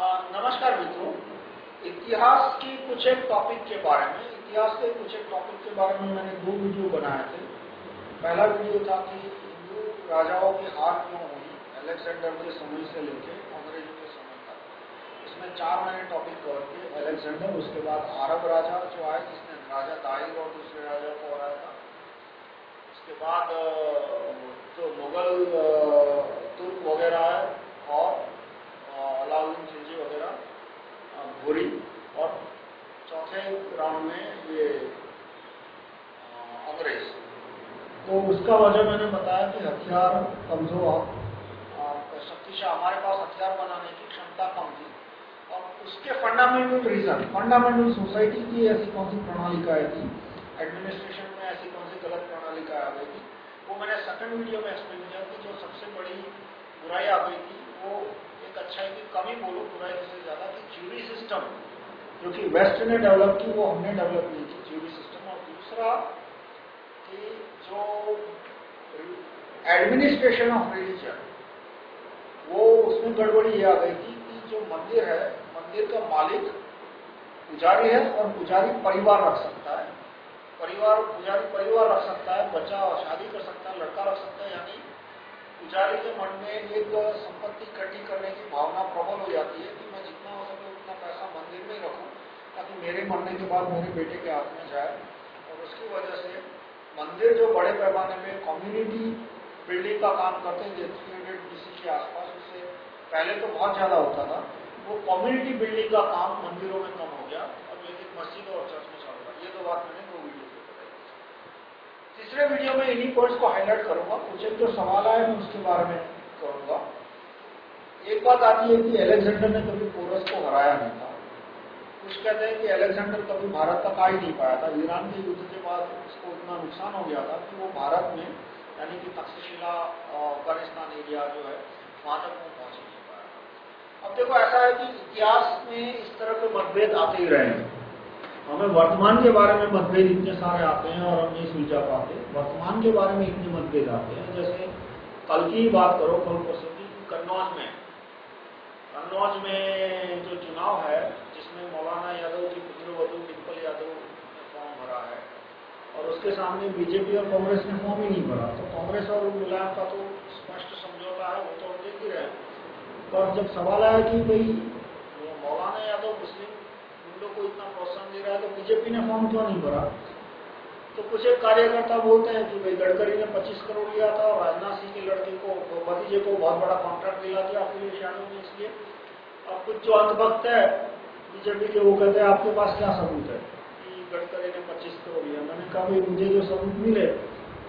नमस्कार मित्रों। इतिहास की कुछ एक टॉपिक के बारे में, इतिहास के कुछ एक टॉपिक के बारे में मैंने दो वीडियो बनाए थे। पहला वीडियो था कि हिंदू राजाओं की हार क्यों हुई, अलेक्जेंडर के समय से लेकर अंग्रेज़ों के समय तक। इसमें चार मैंने टॉपिक कवर किए, अलेक्जेंडर, उसके बाद अरब राजा जो आए, जिसने राजा दाइल और दूसरे राजा को हराया था। उसके बाद जो मुगल तुर्क वगैरह है और अलाउद्दीन खिलजी वगैरह भूरी। और चौथे राउंड में ये अंग्रेज़। तो उसका वजह मैंने बताया कि हथियार कमज़ोर शक्तिशाली। हमारे पास हथियार बनाने की क्षमता कम थी। और उसके फंडामेंटल रीजन फंडामेंटल सोसाइटी की ऐसी कौन सी प्रणालिकाएँ थी एडमिनिस्ट्रेशन में ऐसी कौन सी गलत प्रणालिकाएँ आ गई थी वो मैंने सेकंड वीडियो में एक्सप्लेन किया कि जो सबसे बड़ी बुराई आ गई थी वो एक अच्छाई की कमी बोलो बुराई से ज़्यादा। कि ज्यूरी सिस्टम जो कि वेस्ट ने डेवलप की, वो हमने डेवलप नहीं की ज्यूरी सिस्टम और दूसरा, कि जो एडमिनिस्ट्रेशन ऑफ़ रिलीजन वो उसमें गड़बड़ी ये आ गई थी कि जो मंदिर है, मंदिर का मालिक पुजारी है और पुजारी परिवार रख सकता है। परिवार, पुजारी परिवार रख सकता है, बच्चा शादी कर सकता है, लड़का रख सकता है, यानी पुजारी के मन में एक संपत्ति इकट्ठी करने की भावना प्रबल हो जाती है कि मैं जितना हो सके उतना पैसा मंदिर में ही रखूँ, ताकि मेरे मरने के बाद मेरे बेटे के हाथ में जाए। और उसकी वजह से मंदिर जो बड़े पैमाने में कम्युनिटी बिल्डिंग का काम करते थे थ्री हंड्रेड बीसी के आसपास उससे पहले तो बहुत ज़्यादा होता था, वो कम्युनिटी बिल्डिंग का काम मंदिरों में कम हो गया। और लेकिन मस्जिद और चर्च में चल रहा ये तो बात मैंने तीसरे वीडियो में इन्हीं पॉइंट्स को हाईलाइट करूँगा कुछ एक जो सवाल आए मैं उसके बारे में करूँगा। एक बात आती है कि अलेक्जेंडर ने कभी पोरस को हराया नहीं था। कुछ कहते हैं कि अलेक्जेंडर कभी भारत तक आ ही नहीं पाया था। ईरान के युद्ध के बाद उसको इतना नुकसान हो गया था कि वो भारत में, यानी कि तक्षशिला अफ़गानिस्तान एरिया जो है वहाँ तक वो पहुँच नहीं पाया अब देखो, ऐसा है कि इतिहास में इस तरह के मतभेद आते ही रहे हैं हमें वर्तमान के बारे में मतभेद इतने सारे आते हैं और हम नहीं सुलझा पाते। वर्तमान के बारे में इतने मतभेद आते हैं। जैसे कल की बात करो, कल परसों की, कन्नौज में। कन्नौज में जो चुनाव है, जिसमें मौलाना यादव की पुत्र वधु डिम्पल यादव ने फॉर्म भरा है और उसके सामने बीजेपी और कांग्रेस ने फॉर्म ही नहीं भरा। तो कांग्रेस और मुलायम का तो स्पष्ट समझौता है, वो तो हम देख ही रहे पर जब सवाल आया कि भाई, मौलाना यादव मुस्लिम लोग को इतना प्रोत्साहन दे रहा है तो बीजेपी ने फॉर्म क्यों नहीं भरा? तो कुछ एक कार्यकर्ता बोलते हैं कि भाई गडकरी ने 25 करोड़ लिया था और राजनाथ सिंह के लड़के को भतीजे को बहुत बड़ा कॉन्ट्रैक्ट दिला दिया अखिलेश यादव ने इसलिए अब कुछ जो अंतभक्त है, बीजेपी के, वो कहते हैं, आपके पास क्या सबूत है? कि गडकरी ने पच्चीस करोड़ लिया। मैंने कहा, भाई, मुझे जो सबूत मिले,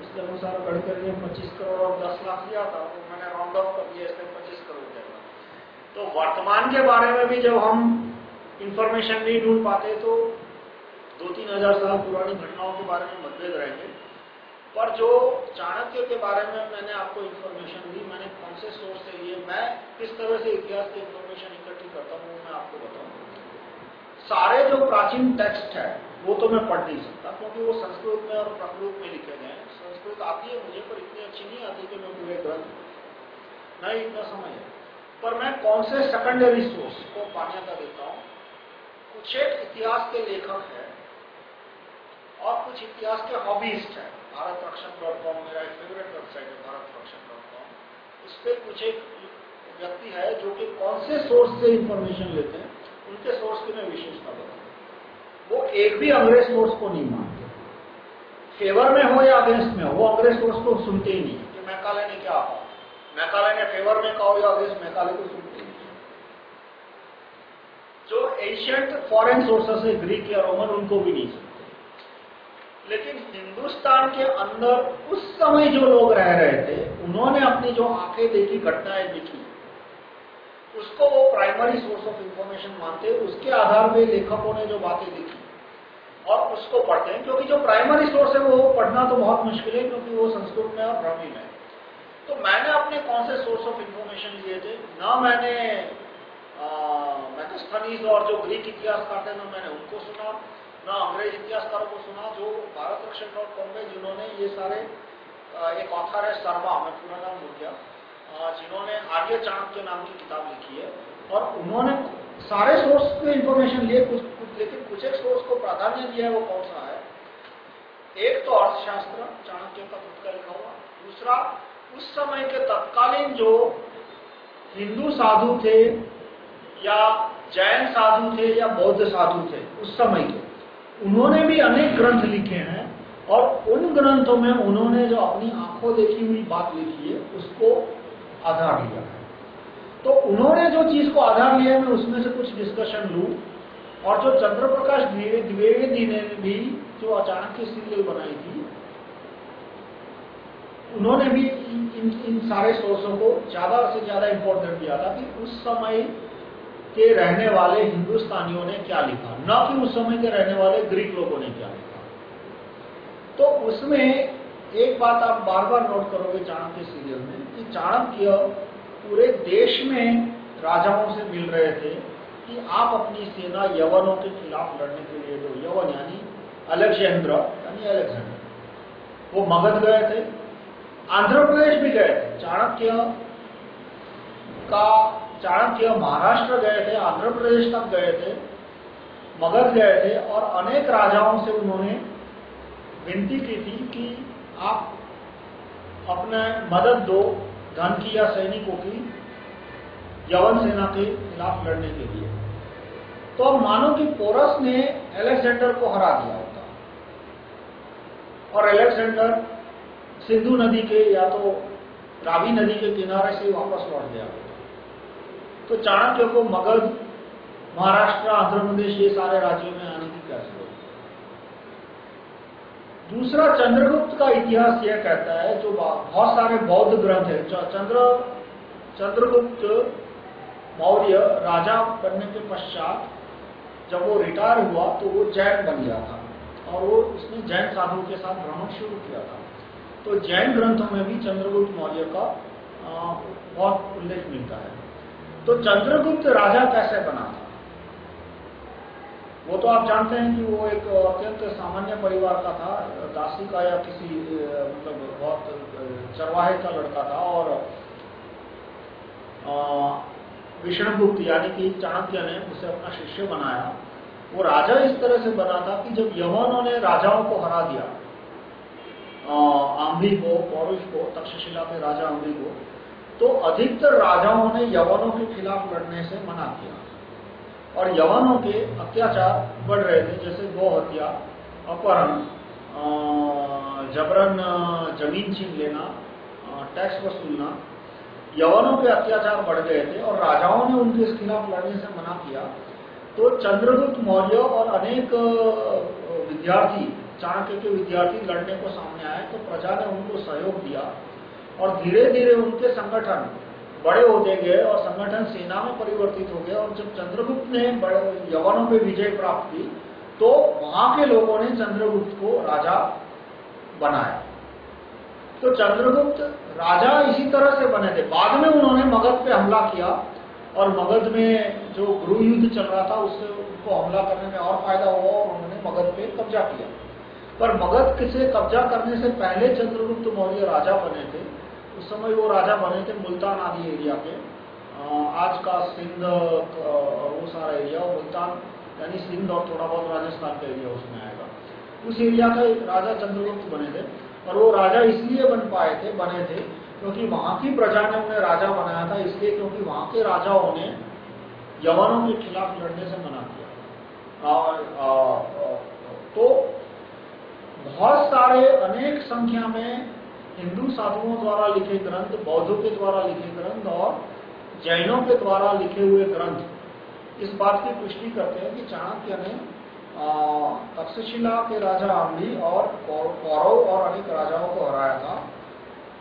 उसके अनुसार गडकरी ने पच्चीस करोड़ और दस लाख लिया था तो मैंने राउंड अप कर दिया इसमें पच्चीस करोड़ देगा तो वर्तमान के बारे में भी जब हम इंफॉर्मेशन नहीं ढूंढ पाते तो दो तीन हज़ार साल पुरानी घटनाओं के बारे में मतभेद रहेंगे। पर जो चाणक्य के बारे में मैंने आपको इंफॉर्मेशन दी, मैंने कौन से सोर्स से लिए, मैं किस तरह से इतिहास की इंफॉर्मेशन इकट्ठी करता हूँ मैं आपको बताऊँगा सारे जो प्राचीन टेक्स्ट है, वो तो मैं पढ़ नहीं सकता, क्योंकि वो संस्कृत में और प्राकृत में लिखे गए हैं। संस्कृत आती है मुझे, पर इतनी अच्छी नहीं आती कि मैं पूरे ग्रंथ नहीं इतना समय है। पर मैं कौन से सेकेंडरी सोर्स को मान्यता देता हूँ कुछ एक इतिहास के लेखक है और कुछ इतिहास के हॉबीस्ट है। भारत रक्षण डॉट कॉम मेरा एक फेवरेट वेबसाइट है, भारत रक्षण डॉट कॉम। उस पर कुछ एक व्यक्ति है जो कि कौन से सोर्स से इंफॉर्मेशन लेते हैं, उनके सोर्स की मैं विशेषता बताऊँ। वो एक भी अंग्रेज़ सोर्स को नहीं मानते। फेवर में हो या अगेंस्ट में हो, वो अंग्रेज़ सोर्स को सुनते ही नहीं। कि मैकाले ने क्या कहा? मैकाले ने फेवर में कहा या अगेंस्ट मैकाले को सुनते जो एशियंट फॉरेन सोर्सेस है ग्रीक या रोमन उनको भी नहीं सकते लेकिन हिंदुस्तान के अंदर उस समय जो लोग रह रहे थे, उन्होंने अपनी जो आँखें देखी, घटनाएँ लिखी उसको वो प्राइमरी सोर्स ऑफ़ इंफॉर्मेशन मानते उसके आधार पे लेखकों ने जो बातें लिखी, और उसको पढ़ते हैं। क्योंकि जो प्राइमरी सोर्स है, वो पढ़ना तो बहुत मुश्किल है, क्योंकि वो संस्कृत में और ब्राह्मी में तो मैंने अपने कौन से सोर्स ऑफ़ इंफॉर्मेशन लिए थे? ना मैंने मैथस्थनीज और जो ग्रीक इतिहासकार थे ना मैंने उनको सुना ना अंग्रेज़ इतिहासकारों को सुना जो भारत रक्षण डॉट कॉम में जिन्होंने ये सारे एक ऑथर है शर्मा मैं पूरा नाम भूल गया जिन्होंने आर्य चाणक्य नाम की किताब लिखी है और उन्होंने सारे सोर्स में इंफॉर्मेशन लिए कुछ, कुछ लेकिन कुछ एक सोर्स को प्राधान्य दिया है वो कौन सा है? एक तो अर्थशास्त्र चाणक्य का खुद का लिखा हुआ दूसरा उस समय के तत्कालीन जो हिंदू साधु थे या जैन साधु थे या बौद्ध साधु थे उस समय के। उन्होंने भी अनेक ग्रंथ लिखे हैं और उन ग्रंथों में उन्होंने जो अपनी आँखों देखी हुई बात लिखी है उसको आधार लिया है। तो उन्होंने जो चीज़ को आधार लिया मैं उसमें से कुछ डिस्कशन लू। और जो चंद्र प्रकाश द्विवेदी ने भी जो अचानक की स्थिति बनाई थी उन्होंने भी इन, इन, इन सारे सोर्सों को ज़्यादा से ज़्यादा इंपॉर्टेंट दिया था कि उस समय के रहने वाले हिंदुस्तानियों ने क्या लिखा? न कि उस समय के रहने वाले ग्रीक लोगों ने क्या लिखा? तो उसमें एक बात आप बार बार नोट करोगे चाणक्य सीरियल में कि चाणक्य पूरे देश में राजाओं से मिल रहे थे कि आप अपनी सेना यवनों के खिलाफ लड़ने के लिए दो। यवन यानी अलेक्जेंद्र यानी अलेक्जेंडर। वो मगध गए थे। आंध्र प्रदेश भी गए थे। चाणक्य का चाणक्य महाराष्ट्र गए थे, आंध्र प्रदेश तक गए थे, मगध गए थे और अनेक राजाओं से उन्होंने विनती की थी कि आप अपने मदद दो धन की या सैनिकों की, यवन सेना के खिलाफ लड़ने के लिए। तो अब मानो कि पोरस ने एलेक्जेंडर को हरा दिया होता। और एलेक्जेंडर सिंधु नदी के या तो रावी नदी के किनारे से वापस लौट गया होता। तो चाणक्य को मगध, महाराष्ट्र, आंध्र प्रदेश, ये सारे राज्यों में आने की क्या ज़रूरत दूसरा, चंद्रगुप्त का इतिहास यह कहता है, जो बहुत सारे बौद्ध ग्रंथ है चंद्र, चंद्रगुप्त मौर्य राजा बनने के पश्चात जब वो रिटायर हुआ तो वो जैन बन गया था और वो उसने जैन साधु के साथ भ्रमण शुरू किया था। तो जैन ग्रंथों में भी चंद्रगुप्त मौर्य का बहुत उल्लेख मिलता है। तो चंद्रगुप्त राजा कैसे बना वो तो आप जानते हैं कि वो एक अत्यंत सामान्य परिवार का था, दासी का या किसी मतलब बहुत चरवाहे का लड़का था और विष्णुगुप्त यानी कि चाणक्य ने उसे अपना शिष्य बनाया। वो राजा इस तरह से बना था कि जब यवनों ने राजाओं को हरा दिया आंबी को, पौरुष को, तक्षशिला के राजा आंबी को तो अधिकतर राजाओं ने यवनों के खिलाफ लड़ने से मना किया। और यवनों के अत्याचार बढ़ रहे थे, जैसे गौ हत्या, अपहरण जबरन ज़मीन छीन लेना टैक्स वसूलना, यवनों के अत्याचार बढ़ गए थे और राजाओं ने उनके खिलाफ लड़ने से मना किया। तो चंद्रगुप्त मौर्य और अनेक विद्यार्थी, चाणक्य के विद्यार्थी लड़ने को सामने आए तो प्रजा ने उनको सहयोग दिया। और धीरे धीरे उनके संगठन बड़े होते गए और संगठन सेना में परिवर्तित हो गए और जब चंद्रगुप्त ने बड़े यवनों पे विजय प्राप्त की तो वहाँ के लोगों ने चंद्रगुप्त को राजा बनाया। तो चंद्रगुप्त राजा इसी तरह से बने थे। बाद में उन्होंने मगध पे हमला किया और मगध में जो गुरु युद्ध चल रहा था, उससे उनको हमला करने में और फ़ायदा हुआ और उन्होंने मगध पे कब्जा किया। पर मगध से कब्जा करने से पहले चंद्रगुप्त मौर्य राजा बने थे। उस समय वो राजा बने थे मुल्तान आदि एरिया के। आज का सिंध वो सारा एरिया मुल्तान, यानी सिंध और थोड़ा बहुत राजस्थान का एरिया उसमें आएगा। उस एरिया का राजा चंद्रगुप्त बने थे और वो राजा इसलिए बन पाए थे, बने थे क्योंकि वहाँ की प्रजा ने उन्हें राजा बनाया था इसलिए क्योंकि वहाँ के राजाओं ने यवनों के खिलाफ लड़ने से मना किया। और तो बहुत सारे अनेक संख्या में हिंदू साधुओं द्वारा लिखे ग्रंथ, बौद्धों के द्वारा लिखे ग्रंथ और जैनों के द्वारा लिखे हुए ग्रंथ। इस बात की पुष्टि करते हैं कि चाणक्य ने तक्षशिला के राजा आम्बी और कौरव और अनेक राजाओं को हराया था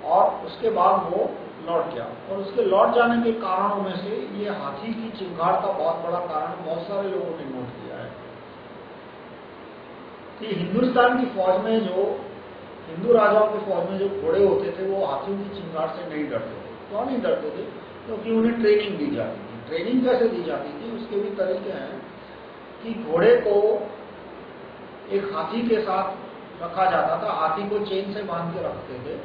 और उसके बाद वो लौट गया। और उसके लौट जाने के कारणों में से ये हाथी की चिंगार का बहुत बड़ा कारण बहुत सारे लोगों ने नोट किया है। कि हिंदुस्तान की फौज में जो हिंदू राजाओं के फौज में जो घोड़े होते थे, वो हाथियों की चिंगार से नहीं डरते थे। क्यों नहीं डरते थे, क्योंकि उन्हें ट्रेनिंग दी जाती थी। ट्रेनिंग कैसे दी जाती थी? उसके भी तरीके हैं कि घोड़े को एक हाथी के साथ रखा जाता था। हाथी को चेन से बाँध के रखते थे।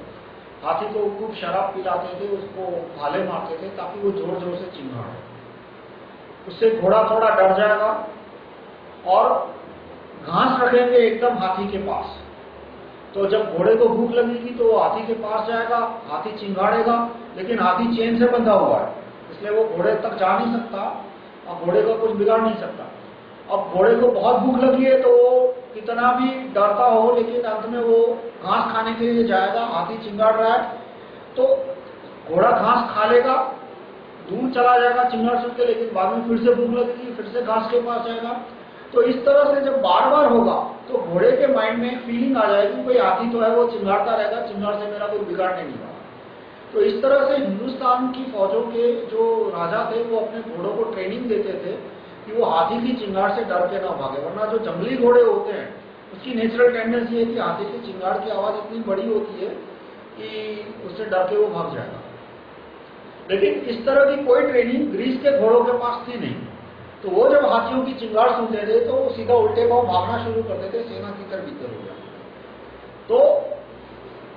हाथी को खूब शराब पिलाते थे, उसको भाले मारते थे, ताकि वो ज़ोर ज़ोर से चिंगाड़े उससे घोड़ा थोड़ा डर जाएगा और घास रखेंगे एकदम हाथी के पास। तो जब घोड़े को भूख लगेगी तो वो हाथी के पास जाएगा, हाथी चिंगाड़ेगा, लेकिन हाथी चेन से बंधा हुआ है, इसलिए वो घोड़े तक जा नहीं सकता और घोड़े का कुछ बिगाड़ नहीं सकता। अब घोड़े को बहुत भूख लगी है तो वो कितना भी डरता हो, लेकिन अंत में वो घास खाने के लिए जाएगा, हाथी चिंगाड़ रहा है तो घोड़ा घास खा लेगा, दूर चला जाएगा चिंगाड़ सुन के लेकिन बाद में फिर से भूख लगेगी, फिर से घास के पास जाएगा। तो इस तरह से जब बार बार होगा तो घोड़े के माइंड में फीलिंग आ जाएगी कोई हाथी तो है, वो चिंगाड़ता रहेगा चिंगाड़ से मेरा कोई बिगाड़ने नहीं होगा। तो इस तरह से हिंदुस्तान की फौजों के जो राजा थे, वो अपने घोड़ों को ट्रेनिंग देते थे कि वो हाथी की चिंगार से डर के ना भागे। वरना जो जंगली घोड़े होते हैं, उसकी नेचुरल टेंडेंसी है कि हाथी की चिंगार की आवाज़ इतनी बड़ी होती है कि उससे डर के वो भाग जाएगा। लेकिन इस तरह की कोई ट्रेनिंग ग्रीस के घोड़ों के पास थी नहीं। तो वो जब हाथियों की चिंगार सुनते थे तो वो सीधा उल्टे पाव भागना शुरू करते थे सेना की तरफ़ भीतर हो गया तो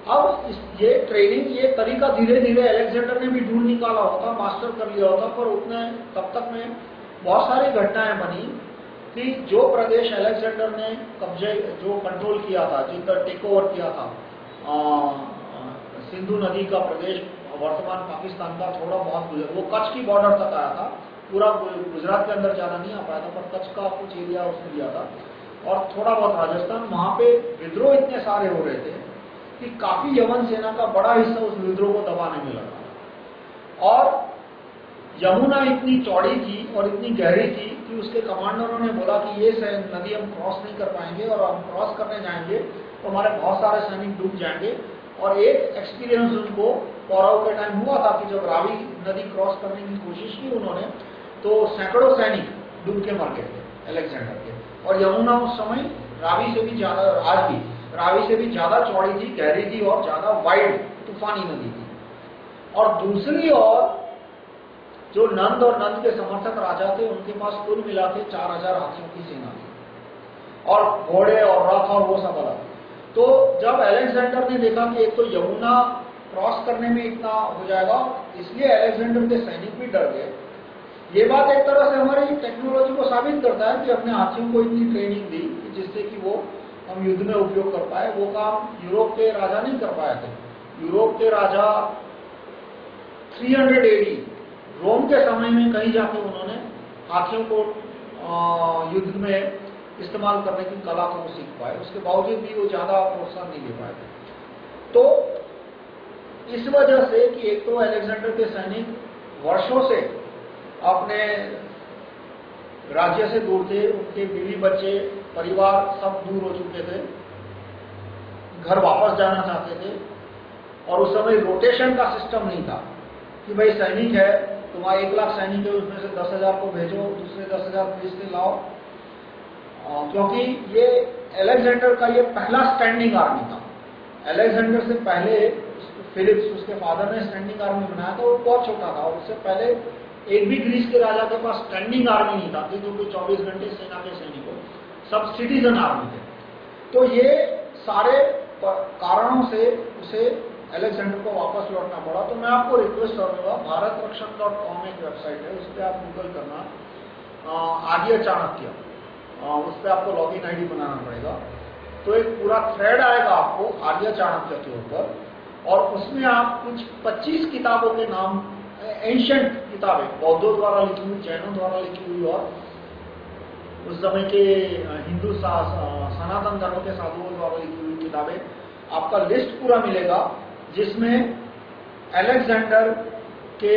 अब ये ट्रेनिंग ये तरीका धीरे धीरे अलेक्जेंडर ने भी ढूंढ निकाला होता मास्टर कर लिया होता, पर उतने तब तक में बहुत सारी घटनाएँ बनी कि जो प्रदेश अलेक्जेंडर ने कब्जे, जो कंट्रोल किया था, जिधर टेक ओवर किया था सिंधु नदी का प्रदेश, वर्तमान पाकिस्तान का थोड़ा बहुत, वो कच्छ की बॉर्डर तक आया था। पूरा गुजरात के अंदर जाना नहीं आ पाया था, पर कच्छ का कुछ एरिया उसने लिया था। और थोड़ा बहुत राजस्थान, वहाँ पे विद्रोह इतने सारे हो रहे थे कि काफ़ी यवन सेना का बड़ा हिस्सा उस विद्रोह को दबाने में लगा। और यमुना इतनी चौड़ी थी और इतनी गहरी थी कि उसके कमांडरों ने बोला कि ये नदी हम क्रॉस नहीं कर पाएँगे और हम क्रॉस करने जाएँगे तो हमारे बहुत सारे सैनिक डूब जाएँगे। और एक एक्सपीरियंस उनको पौरव के टाइम हुआ था कि जब रावी नदी क्रॉस करने की कोशिश की उन्होंने तो सैकड़ों सैनिक डूब के मर गए थे, अलेक्जेंडर के। और यमुना उस समय रावी से भी ज़्यादा, आज भी, रावी से भी ज़्यादा चौड़ी थी, गहरी थी और ज़्यादा वाइड तूफानी नदी थी। और दूसरी ओर, जो नंद और नंद के समर्थक राजा थे, उनके पास कुल मिला के चार हज़ार हाथियों की सेना थी। और घोड़े और रथ और वो सब अलग तो जब एलेक्जेंडर ने देखा कि एक तो यमुना क्रॉस करने में इतना हो जाएगा, इसलिए एलेक्जेंडर के सैनिक भी डर गए। ये बात एक तरह से हमारी टेक्नोलॉजी को साबित करता है कि अपने हाथियों को इतनी ट्रेनिंग दी जिससे कि वो हम युद्ध में उपयोग कर पाए, वो काम यूरोप के राजा नहीं कर पाए थे। यूरोप के राजा 300 एडी रोम के समय में कहीं जाके उन्होंने हाथियों को युद्ध में इस्तेमाल करने की कला को सीख पाए। उसके बावजूद भी वो ज़्यादा प्रोत्साहन नहीं दे पाए थे। तो इस वजह से कि एक तो अलेक्जेंडर के सैनिक वर्षों से अपने राज्य से दूर थे, उनके बीवी बच्चे, परिवार सब दूर हो चुके थे। घर वापस जाना चाहते थे। और उस समय रोटेशन का सिस्टम नहीं था कि भाई सैनिक है, तुम्हारा एक लाख सैनिक है, उसमें से दस हज़ार को भेजो, दूसरे दस हज़ार भेज के लाओ। क्योंकि ये एलेक्जेंडर का ये पहला स्टैंडिंग आर्मी था। एलेक्जेंडर से पहले फिलिप्स उसके फादर ने स्टैंडिंग आर्मी बनाया था, वो बहुत छोटा था, उससे पहले एक भी ग्रीस के राजा के पास स्टैंडिंग आर्मी नहीं था जो कोई चौबीस घंटे सेना के सैनिकों सब सिटीजन आर्मी थे। तो ये सारे कारणों से उसे अलेक्जेंडर को वापस लौटना पड़ा। तो मैं आपको रिक्वेस्ट करूँगा भारत रक्षण डॉट कॉम एक वेबसाइट है, उस पर आप गूगल करना। आर्य चाणक्य उस पर आपको लॉगिन आईडी बनाना पड़ेगा। तो एक पूरा थ्रेड आएगा आपको आर्य चाणक्य के ऊपर और उसमें आप कुछ 25 किताबों के नाम एंशंट किताबें, बौद्धों द्वारा लिखी हुई, जैनों द्वारा लिखी हुई और उस समय के हिंदू सनातन धर्म के साधुओं द्वारा लिखी हुई किताबें, आपका लिस्ट पूरा मिलेगा, जिसमें अलेक्जेंडर के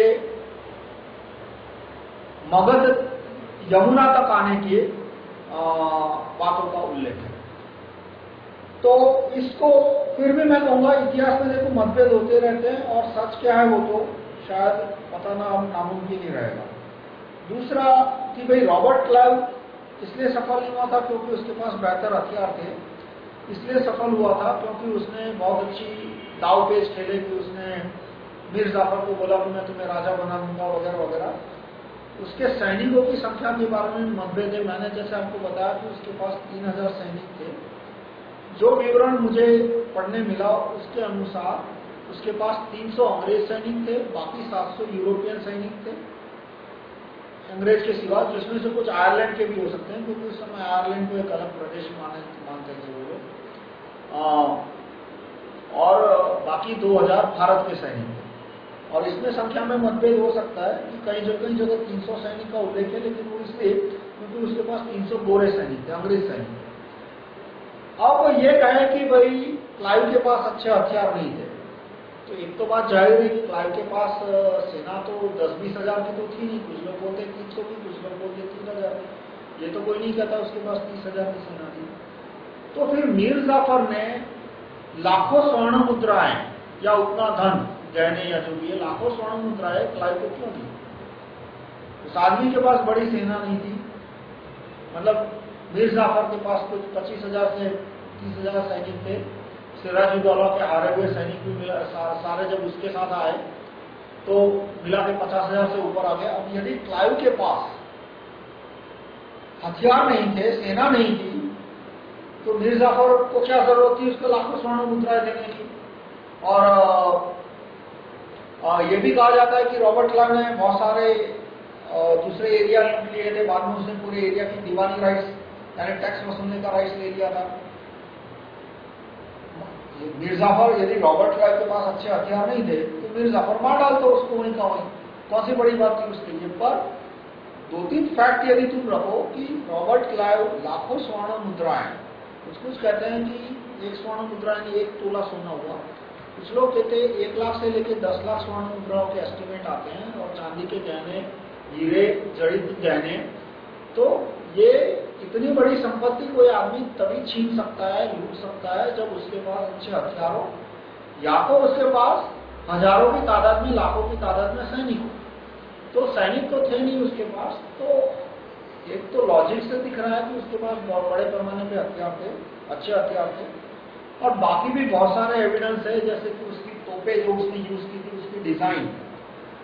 मगध यमुना तक आने के बातों का उल्लेख है। तो इसको फिर भी मैं कहूँगा, इतिहास में देखो मतभेद होते रहते हैं और सच क्या है वो तो शायद पता ना नामुमकिन ही रहेगा। दूसरा कि भाई रॉबर्ट क्लाइव इसलिए सफल नहीं हुआ था क्योंकि उसके पास बेहतर हथियार थे। इसलिए सफल हुआ था क्योंकि उसने बहुत अच्छी दाव पेज खेले कि उसने मीर जाफ़र को बोला कि मैं तुम्हें राजा बना दूँगा वगैरह वगैरह। उसके सैनिकों की संख्या के बारे में मतभेद है मैंने जैसे आपको बताया कि उसके पास तीन हज़ार सैनिक थे। जो विवरण मुझे पढ़ने मिला उसके अनुसार उसके पास 300 अंग्रेज़ सैनिक थे, बाकी 700 यूरोपियन सैनिक थे। अंग्रेज़ के सिवा जिसमें से कुछ आयरलैंड के भी हो सकते हैं, क्योंकि उस समय आयरलैंड को एक अलग प्रदेश माने, मानते थे वो लोग। और बाकी 2000 भारत के सैनिक थे। और इसमें संख्या में मतभेद हो सकता है कि कई जगह कई जगह 300 सैनिक का उल्लेख है लेकिन वो इसलिए क्योंकि उसके पास 300 गोरे सैनिक थे, अंग्रेज़ सैनिक अब ये कहें कि भाई क्लाइव के पास अच्छे हथियार नहीं थे। तो एक तो बात ज़ाहिर है कि क्लाइव के पास सेना तो दस बीस हज़ार की तो थी नहीं, कुछ लोग बोलते तीन सौ की, कुछ लोग बोलते तीन हज़ार ये तो कोई नहीं कहता उसके पास तीस हज़ार की सेना थी। तो फिर मीर जाफ़र ने लाखों स्वर्ण मुद्राएँ, या उतना धन, गहने या जो भी है, लाखों स्वर्ण मुद्राएँ क्लाइव को क्यों दी? उस आदमी के पास बड़ी सेना नहीं थी। मतलब मीर जाफ़र के पास कुछ पच्चीस हज़ार से तीस हज़ार सैनिक थे। सिराजुद्दौला के हारे हुए सैनिक भी मिला सारे जब उसके साथ आए तो मिला के पचास हज़ार से ऊपर आ गया। अब यदि क्लाइव के पास हथियार नहीं थे सेना नहीं थी तो मीर जाफ़र को क्या ज़रूरत थी? उसको लाखों स्वर्ण मुद्राएँ देने की। और आ, ये भी कहा जाता है कि रॉबर्ट क्लाइव ने बहुत सारे दूसरे एरिया लिए थे। बाद में उसने पूरे एरिया की दीवानी राइट्स यानी टैक्स वसूलने का राइट्स ले लिया था। मिर्जाफर यदि रॉबर्ट क्लाइव के पास अच्छे हथियार नहीं थे तो मिर्जाफर मार डालते उसको वहीं का वहीं। कौन सी बड़ी बात थी उसके लिए? पर दो तीन फैक्ट यदि तुम रखो कि रॉबर्ट क्लाइव लाखों स्वर्ण मुद्राएँ। कुछ कुछ कहते हैं कि एक स्वर्ण मुद्रा यानी एक तोला सोना हुआ। कुछ लोग कहते हैं एक लाख से लेकर दस लाख स्वर्ण मुद्राओं के एस्टिमेट आते हैं और चांदी के गहने, हीरे जड़ित गहने। तो ये इतनी बड़ी संपत्ति कोई आदमी तभी छीन सकता है, लूट सकता है, जब उसके पास अच्छे हथियार हो। या तो उसके पास हज़ारों की तादाद में, लाखों की तादाद में सैनिक हो। तो सैनिक तो थे नहीं उसके पास तो एक तो लॉजिक से दिख रहा है कि उसके पास बहुत बड़े पैमाने पे हथियार थे, अच्छे हथियार थे। और बाकी भी बहुत सारे एविडेंस है, जैसे कि उसकी तोपे जो उसने यूज़ की थी, उसकी डिज़ाइन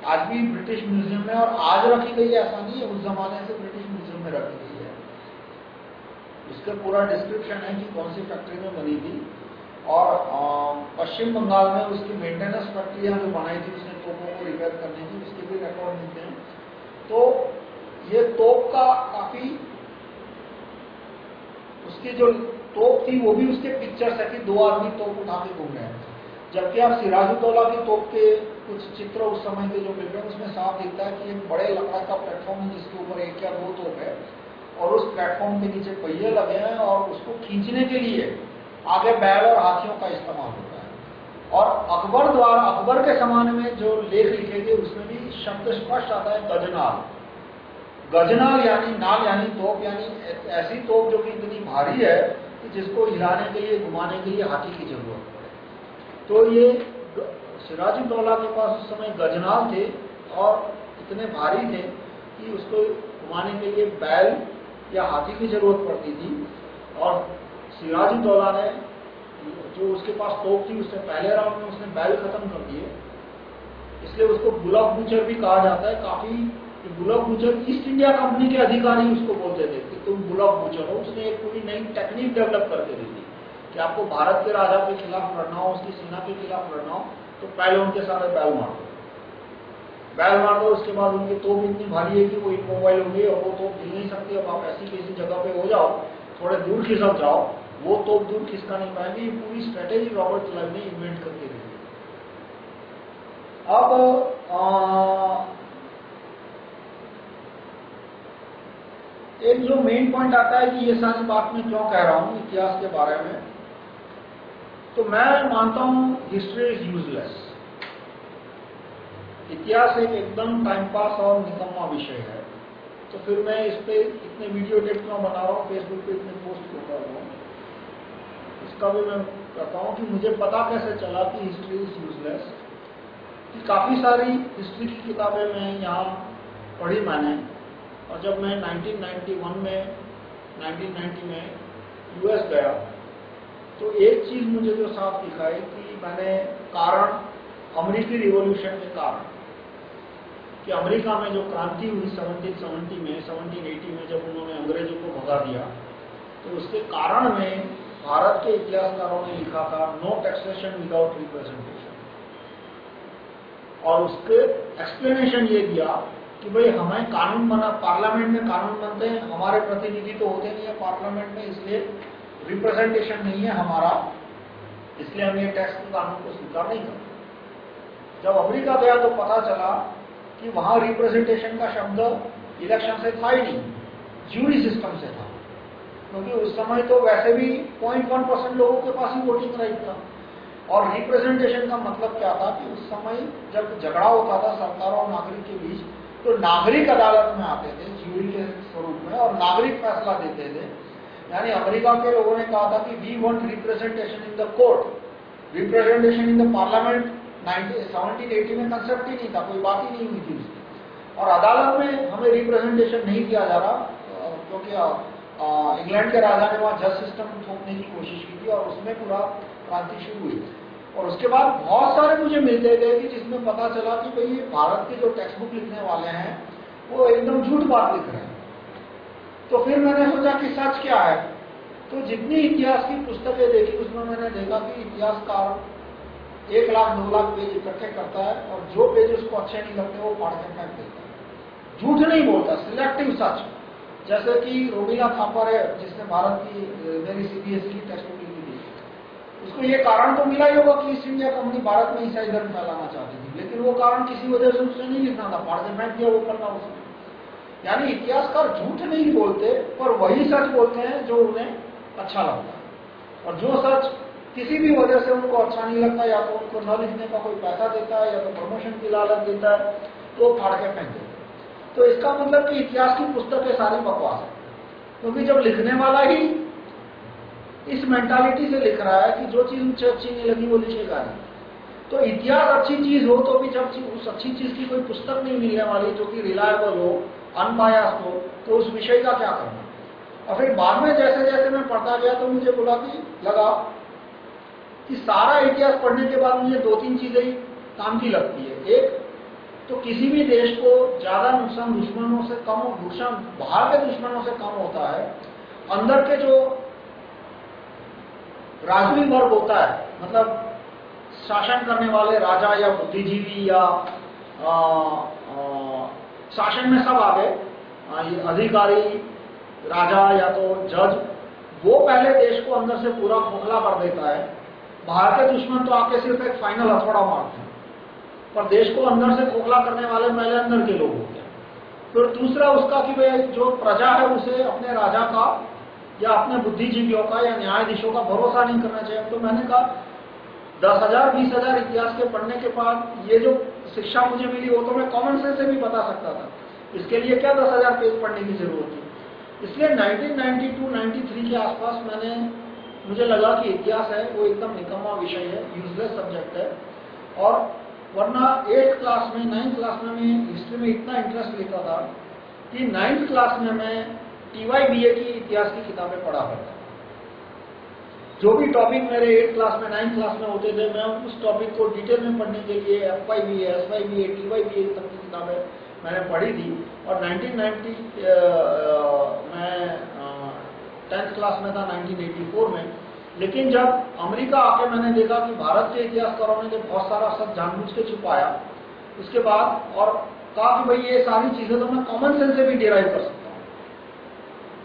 आज भी ब्रिटिश म्यूज़ियम में और आज रखी गई ऐसा नहीं है, उस जमाने से ब्रिटिश म्यूज़ियम में रखी गई इसका पूरा डिस्क्रिप्शन है कि कौन सी फैक्ट्री में बनी थी। और पश्चिम बंगाल में उसकी मेंटेनेंस प्रक्रिया जो बनाई थी, उसने तोपों को रिपेयर करने की, उसके भी रिकॉर्ड मिलते हैं तो ये तोप का काफ़ी, उसकी जो तोप थी, वो भी उसके पिक्चर्स है कि दो आदमी तोप उठा के घूम रहे हैं। जबकि आप सिराजुद्दौला की तोप के कुछ चित्र उस समय के जो मिल रहे हैं, उसमें साफ़ दिखता है कि एक बड़े लकड़ा का प्लेटफॉर्म है, जिसके ऊपर एक या दो तोप है। और उस प्लेटफॉर्म के नीचे पहिए लगे हैं और उसको खींचने के लिए आगे बैल और हाथियों का इस्तेमाल होता है। और अकबर द्वारा, अकबर के जमाने में जो लेख लिखे गए उसमें भी शब्द स्पष्ट आता है, गजनाल। गजनाल यानी नाल यानी तोप, यानी ऐसी तोप जो कि इतनी भारी है कि जिसको हिलाने के लिए, घुमाने के लिए हाथी की ज़रूरत पड़े। तो ये सिराजुद्दौला के पास उस समय गजनाल थे और इतने भारी थे कि उसको घुमाने के लिए बैल या हाथी की ज़रूरत पड़ती थी। और सिराजुद्दौला ने, जो उसके पास तोप थी उससे पहले राउंड में उसने बैल खत्म कर दिए। इसलिए उसको बुलक बूचर भी कहा जाता है। काफ़ी bullock butcher East India Company के अधिकारी उसको बोलते थे कि तुम बुलक बूचर हो। उसने एक पूरी नई टेक्निक डेवलप करके दी थी कि आपको भारत के राजा के खिलाफ लड़ना हो, उसकी सेना के खिलाफ लड़ना हो तो पहले उनके सारे बैल मार। बैल मार दो उसके बाद उनकी तोप इतनी भारी है कि वो मोबाइल होगी और वो तोप हिल नहीं सकती। अब आप ऐसी किसी जगह पे हो जाओ थोड़े दूर खिसक जाओ वो तोप दूर खिसका नहीं पाएँगे ये पूरी स्ट्रेटेजी रॉबर्ट क्लाइव ने इन्वेंट करके दी अब आ, एक जो मेन पॉइंट आता है कि ये सारी बात मैं क्यों कह रहा हूँ इतिहास के बारे में तो मैं मानता हूँ हिस्ट्री इज़ यूजलेस इतिहास एक एकदम टाइम पास और निकम्मा विषय है। तो फिर मैं इस पे इतने वीडियो टेप क्यों बना रहा हूँ फेसबुक पे इतने पोस्ट क्यों कर रहा हूँ। इसका भी मैं कहता हूँ कि मुझे पता कैसे चला कि हिस्ट्री इज़ यूजलेस कि काफ़ी सारी हिस्ट्री की किताबें मैं यहाँ पढ़ी मैंने। और जब मैं 1991 में 1990 में यूएस गया तो एक चीज़ मुझे जो साफ़ दिखाई कि मैंने कारण, अमेरिकी रिवॉल्यूशन के कारण कि अमेरिका में जो क्रांति हुई 1770 में 1780 में जब उन्होंने अंग्रेज़ों को भगा दिया तो उसके कारण में भारत के इतिहासकारों ने लिखा था नो टैक्सेशन विदाउट रिप्रेजेंटेशन और उसके एक्सप्लेनेशन ये दिया कि भाई, हमें कानून बना पार्लियामेंट में कानून बनते हैं, हमारे प्रतिनिधि तो होते नहीं है पार्लियामेंट में, इसलिए रिप्रेजेंटेशन नहीं है हमारा, इसलिए हम ये टैक्स कानून को स्वीकार नहीं करते। जब अमेरिका गया तो पता चला कि वहाँ रिप्रेजेंटेशन का शब्द इलेक्शन से था ही नहीं ज्यूरी सिस्टम से था। क्योंकि उस समय तो वैसे भी पॉइंट वन परसेंट लोगों के पास ही वोटिंग राइट था। और रिप्रेजेंटेशन का मतलब क्या था कि उस समय जब झगड़ा होता था सरकार और नागरिक के बीच तो नागरिक अदालत में आते थे ज्यूरी के स्वरूप में, और नागरिक फैसला देते थे। यानी अमेरिका के लोगों ने कहा था कि we want representation in the court representation in the parliament 1780 में कंसेप्ट ही नहीं था, कोई बात ही नहीं हुई थी और अदालत में हमें रिप्रेजेंटेशन नहीं किया जा रहा क्योंकि इंग्लैंड के राजा ने वहाँ जज सिस्टम थोपने की कोशिश की थी और उसमें पूरा क्रांति शुरू हुई और उसके बाद बहुत सारे मुझे मिलते थे कि जिसमें पता चला कि भाई भारत के जो टेक्स्ट बुक लिखने वाले हैं, वो एकदम झूठ बात लिख रहे हैं। तो फिर मैंने सोचा कि सच क्या है? तो जितनी इतिहास की पुस्तकें देखी, उसमें मैंने देखा कि इतिहासकार एक लाख, दो लाख पेज इकट्ठे करता है और जो पेज उसको अच्छे नहीं लगते, वो पढ़ के फेंक देता है। झूठ नहीं बोलता सिलेक्टिव सच जैसे कि रोमिला थापर है, जिसने भारत की मेरी सीबीएसई की टेक्स्ट बुक लिखी थी। उसको ये कारण तो मिला ही होगा कि ईस्ट इंडिया कंपनी भारत में ईसाई धर्म फैलाना चाहती थी। लेकिन वो कारण किसी वजह से उसने नहीं लिखना था। के फेंक दिया वो करना उसने। यानी इतिहासकार झूठ नहीं बोलते, पर वही सच बोलते हैं जो उन्हें अच्छा लगता है। और जो सच किसी भी वजह से उनको अच्छा नहीं लगता, या तो उनको न लिखने का कोई पैसा देता है, या तो प्रमोशन की लालच देता है तो फाड़ के फेंक देते तो इसका मतलब कि इतिहास की पुस्तकें सारी बकवास है। क्योंकि जब लिखने वाला ही इस मेंटालिटी से लिख रहा है कि जो चीज़ मुझे अच्छी नहीं लगी, वो लिखेगा नहीं। तो इतिहास अच्छी चीज़ हो तो भी जब उस अच्छी चीज़ की कोई पुस्तक नहीं मिलने वाली, जो कि रिलायबल हो अनबायास हो तो उस विषय का क्या करना? और फिर बाद में जैसे जैसे मैं पढ़ता गया तो मुझे बोला कि लगा कि सारा इतिहास पढ़ने के बाद मुझे दो तीन चीज़ें ही काम की लगती है। एक तो किसी भी देश को ज़्यादा नुकसान दुश्मनों से कम हो नुकसान बाहर के दुश्मनों से कम होता है अंदर के जो राजवी वर्ग होता है मतलब शासन करने वाले राजा या बुद्धिजीवी या आ, आ, शासन में सब आ गए अधिकारी राजा या तो जज वो पहले देश को अंदर से पूरा खोखला कर देता है। बाहर के दुश्मन तो आके सिर्फ़ एक फाइनल हथौड़ा मारते हैं। पर देश को अंदर से खोखला करने वाले पहले अंदर के लोग होते हैं। फिर दूसरा उसका कि भाई जो प्रजा है, उसे अपने राजा का या अपने बुद्धिजीवियों का या न्यायाधीशों का भरोसा नहीं करना चाहिए। तो मैंने कहा, दस हज़ार, बीस हज़ार इतिहास के पढ़ने के बाद ये जो शिक्षा मुझे मिली, वो तो मैं कॉमन सेंस से भी बता सकता था। इसके लिए क्या दस हज़ार पेज पढ़ने की ज़रूरत थी? इसलिए 1992-93 के आसपास मैंने मुझे लगा कि इतिहास है, वो एकदम निकम्मा विषय है यूजलेस सब्जेक्ट है। और वरना एट्थ क्लास में नाइन्थ क्लास में मैं हिस्ट्री में इतना इंटरेस्ट लेता था कि नाइन्थ क्लास में मैं टीवाई बीए की इतिहास की किताबें पढ़ा करता जो भी टॉपिक मेरे एट क्लास में नाइन्थ क्लास में होते थे, मैं उस टॉपिक को डिटेल में पढ़ने के लिए F Y B S Y B A T Y B A तक की किताबें मैंने पढ़ी थी। और 1990 मैं टेंथ क्लास में था 1984 में। लेकिन जब अमेरिका आके मैंने देखा कि भारत के इतिहासकारों ने बहुत सारा सब जानबूझ के छुपाया, उसके बाद और कहा कि भाई ये सारी चीज़ें तो मैं कॉमन सेंस से भी डिराइव कर सकता हूँ।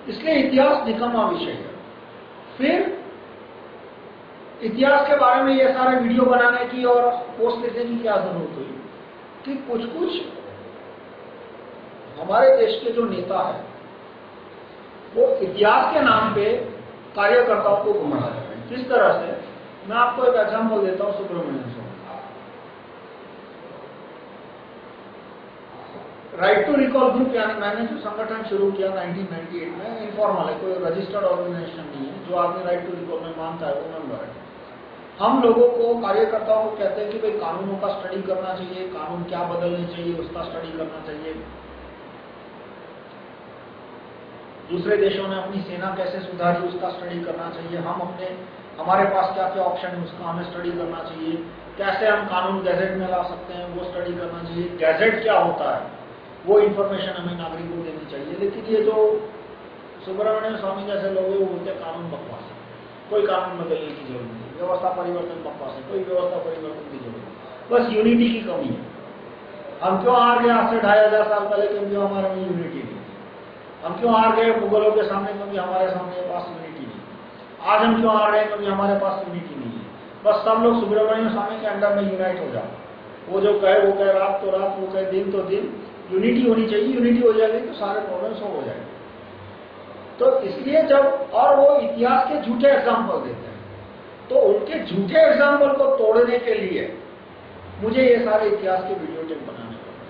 इसलिए इतिहास निकम्मा विषय है। फिर इतिहास के बारे में ये सारे वीडियो बनाने की और पोस्ट लिखने की क्या ज़रूरत हुई कि कुछ कुछ हमारे देश के जो नेता है वो इतिहास के नाम पे कार्यकर्ताओं को घुमा रहे हैं। किस तरह से? मैं आपको एक एग्ज़ाम्पल देता हूँ, Subramanian Swamy. Right to recall group यानी मैंने जो संगठन शुरू किया 1998 में इनफॉर्मल है, कोई रजिस्टर्ड ऑर्गेनाइजेशन नहीं है, जो आदमी राइट टू रिकॉल में मानता है, वो मेंबर है। हम लोगों को, कार्यकर्ताओं को कहते हैं कि भाई कानूनों का स्टडी करना चाहिए, कानून क्या बदलने चाहिए, उसका स्टडी करना चाहिए। दूसरे देशों ने अपनी सेना कैसे सुधारी, उसका स्टडी करना चाहिए। हम अपने, हमारे पास क्या क्या ऑप्शन है, उसका हमें स्टडी करना चाहिए। कैसे हम कानून गैजेट में ला सकते हैं, वो स्टडी करना चाहिए। गैजेट क्या होता है, वो इन्फॉर्मेशन हमें नागरिकों को देनी चाहिए। लेकिन ये जो सुब्रमण्यम स्वामी जैसे लोग हैं, वो बोलते हैं कानून बकवास है। कोई कानून बदलने की ज़रूरत नहीं व्यवस्था परिवर्तन बकवास है। कोई व्यवस्था परिवर्तन की ज़रूरत नहीं बस यूनिटी की कमी है। हम क्यों हार गए आज से ढाई हज़ार साल पहले, क्योंकि हमारे में यूनिटी हम क्यों हार गए? मुगलों के सामने क्योंकि हमारे सामने पास यूनिटी नहीं आज हम क्यों हार रहे हैं? क्योंकि हमारे पास यूनिटी नहीं है। बस सब लोग सुब्रमण्यम स्वामी के अंडर में यूनाइट हो जाओ। वो जो कहे, वो कहे, रात तो रात, वो कहे, दिन तो दिन। यूनिटी होनी चाहिए यूनिटी हो जाएगी तो सारे प्रॉब्लम सॉल्व हो जाएँगे। तो इसलिए जब और वो इतिहास के झूठे एग्ज़ाम्पल देते हैं तो उनके झूठे एग्ज़ाम्पल को तोड़ने के लिए मुझे ये सारे इतिहास के वीडियो टेप बनाने पड़ते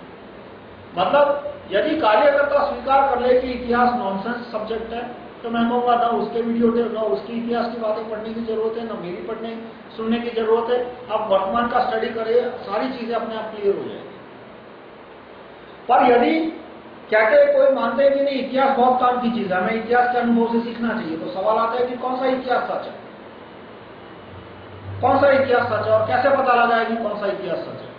मतलब यदि कार्यकर्ता स्वीकार कर ले कि इतिहास नॉनसेंस सब्जेक्ट है तो मैं कहूँगा, ना उसके वीडियो टेप ना उसकी इतिहास की बातें पढ़ने की ज़रूरत है, ना मेरी पढ़ने, सुनने की ज़रूरत है। आप वर्तमान का स्टडी करिए सारी चीज़ें अपने आप क्लियर हो जाएगी। पर यदि कहते हैं कोई मानते हैं कि नहीं, इतिहास बहुत काम की चीज़ है, हमें इतिहास के अनुभव से सीखना चाहिए तो सवाल आता है कि कौन सा इतिहास सच है? कौन सा इतिहास सच है और कैसे पता लगा कि कौन सा इतिहास सच है?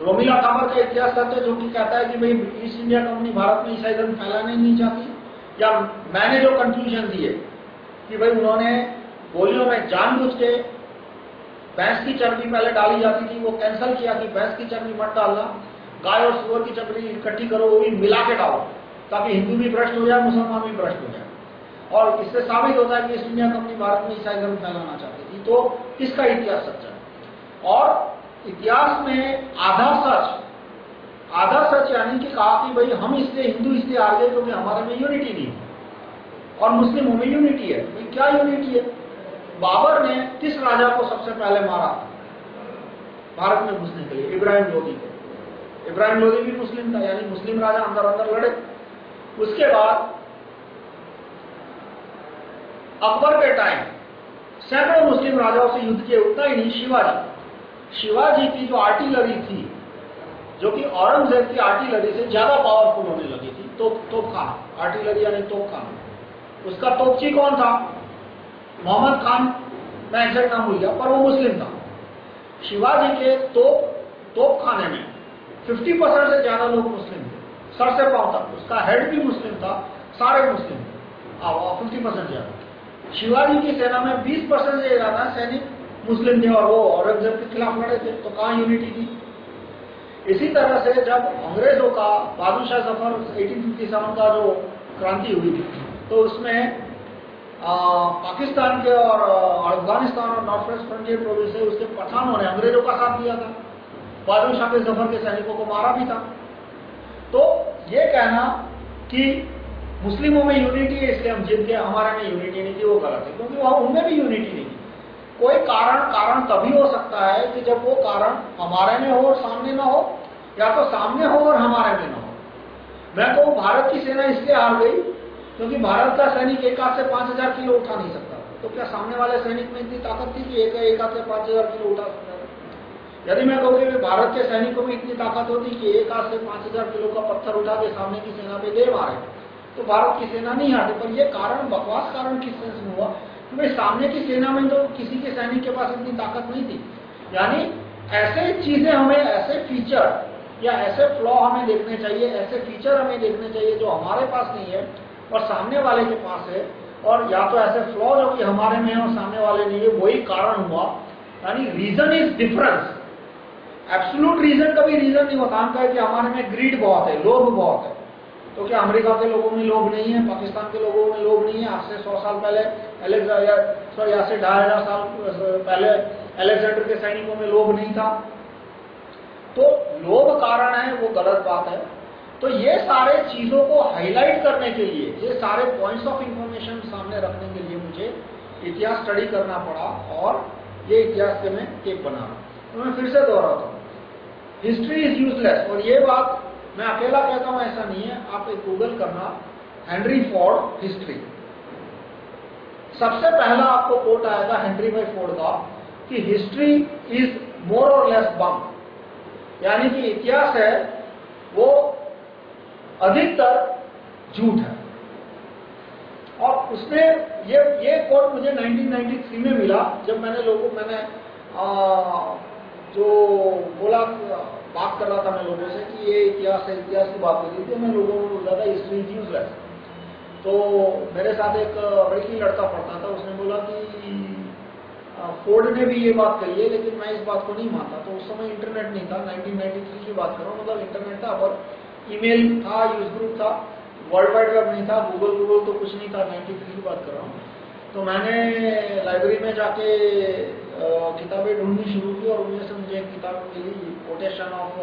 रोमिला कामर का इतिहास सच है जो कि कहता है कि भाई ईस्ट इंडिया कंपनी भारत में ईसाई धर्म फैलाने नहीं चाहती। या मैंने जो कंक्लूजन दिए कि भाई उन्होंने गोलियों में जानबूझ के भैंस की चर्बी पहले डाली जाती थी, वो कैंसिल किया कि भैंस की चर्बी मत डालना, गाय और सुअर की चमड़ी इकट्ठी करो, वो भी मिला के डालो, ताकि हिंदू भी भ्रष्ट हो जाए, मुसलमान भी भ्रष्ट हो जाए। और इससे साबित होता है कि ईस्ट इंडिया कंपनी भारत में ईसाई धर्म फैलाना चाहती थी तो इसका इतिहास सच्चा है। और इतिहास में आधा सच आधा सच यानी कि कहा कि भाई हम इसलिए हिंदू इसलिए आ गए क्योंकि हमारे में यूनिटी नहीं और मुस्लिमों में यूनिटी है। भाई क्या यूनिटी है? बाबर ने किस राजा को सबसे पहले मारा? भारत में घुसने के लिए, इब्राहिम लोधी को। इब्राहिम लोधी भी मुस्लिम था, यानी मुस्लिम राजा अंदर अंदर लड़े। उसके बाद अकबर के टाइम सैकड़ों मुस्लिम राजाओं से युद्ध किए, उतना ही नहीं, शिवाजी। शिवाजी की जो आर्टिलरी थी, जो कि औरंगज़ेब की आर्टिलरी से ज़्यादा पावरफुल होने लगी थी तो तोप खाना आर्टिलरी यानी तोप खाना उसका तोपची कौन था? मोहम्मद खान, मैं एग्जैक्ट नाम भूल गया, पर वो मुस्लिम था। शिवाजी के तोप तोप खाने में 50 परसेंट से ज़्यादा लोग मुस्लिम थे, सर से पाँव तक। उसका हेड भी मुस्लिम था, सारे मुस्लिम थे। फिफ्टी परसेंट ज़्यादा। शिवाजी की सेना में 20 परसेंट से ज़्यादा सैनिक मुस्लिम थे और वो औरंगज़ेब के खिलाफ लड़े थे तो कहाँ यूनिटी थी? इसी तरह से जब अंग्रेज़ों का बादशाह ज़फ़र 1857 का जो क्रांति हुई थी तो उसमें आ, पाकिस्तान के और अफ़गानिस्तान और नॉर्थ वेस्ट फ्रंटियर प्रोविंस से उसके पठानों ने अंग्रेज़ों का साथ दिया था। बादल शाह के सफ़र के सैनिकों को मारा भी था। तो ये कहना कि मुस्लिमों में यूनिटी है इसलिए हम गए हमारे में यूनिटी नहीं थी वो गलत है क्योंकि वहाँ उनमें भी यूनिटी नहीं कोई कारण कारण तभी हो सकता है कि जब वो कारण हमारे में हो और सामने ना हो, या तो सामने हो और हमारे में ना हो। मैं कहूँ भारत की सेना इसलिए हार गई, क्योंकि भारत का सैनिक एक हाथ से पाँच हज़ार किलो उठा नहीं सकता। तो क्या सामने वाले सैनिक में इतनी ताकत थी कि एक एक हाथ से पाँच हज़ार किलो उठा सकता यदि मैं कहूँ कि भारत के सैनिकों में इतनी ताकत होती कि एक हाथ से पाँच हज़ार किलो का पत्थर उठा के सामने की सेना पे दे मारे तो भारत की सेना नहीं हारती पर यह कारण, बकवास कारण किस सेंस में हुआ? कि भाई सामने की सेना में तो किसी के सैनिक के पास इतनी ताकत नहीं थी। यानी ऐसे चीज़ें हमें, ऐसे फीचर या ऐसे फ्लॉ हमें देखने चाहिए, ऐसे फीचर हमें देखने चाहिए जो हमारे पास नहीं है और सामने वाले के पास है। और या तो ऐसे फ्लॉ जो कि हमारे में है और सामने वाले नहीं है, वही कारण हुआ। यानी reason is difference absolute reason कभी रीजन नहीं होता। हम कहे कि हमारे में ग्रीड बहुत है, लोभ बहुत है। तो क्या अमेरिका के लोगों में लोभ नहीं है? पाकिस्तान के लोगों में लोभ नहीं है? आज से सौ साल पहले सॉरी आज से ढाई हज़ार साल पहले अलेक्जेंडर के सैनिकों में लोभ नहीं था। तो लोभ कारण है, वो गलत बात है। तो ये सारे चीज़ों को हाईलाइट करने के लिए, ये सारे पॉइंट्स ऑफ़ इंफॉर्मेशन सामने रखने के लिए मुझे इतिहास स्टडी करना पड़ा और ये इतिहास के मैं टेप बना तो मैं फिर से दोहराता हूँ। हिस्ट्री इज़ यूजलेस और ये बात मैं अकेला कहता हूँ ऐसा नहीं है। आप एक गूगल करना हेनरी फोर्ड हिस्ट्री सबसे पहला आपको कोट आएगा हेनरी भाई फोर्ड का कि हिस्ट्री इज़ मोर और लेस बंक यानी कि इतिहास है वो अधिकतर झूठ है। और उसने ये ये कोट मुझे 1993 में मिला जब मैंने लोगों मैंने आ, जो बोला बात कर रहा था मैं लोगों से कि ये इतिहास है, इतिहास की बात हो रही थी, मैं लोगों को ज़्यादा हिस्ट्री यूजलेस तो मेरे साथ एक अमेरिकी लड़का पढ़ता था, उसने बोला कि फोर्ड ने भी ये बात कही है, लेकिन मैं इस बात को नहीं मानता। तो उस समय इंटरनेट नहीं था 1993 की बात कर रहा हूँ मतलब इंटरनेट था, और ईमेल था यूज़ ग्रुप था वर्ल्ड वाइड वेब नहीं था गूगल गूगल तो कुछ नहीं था 93 की बात कर रहा हूँ। तो मैंने लाइब्रेरी में जाके किताबें ढूंढनी शुरू की और उनमें से मुझे एक किताब मिली quotation of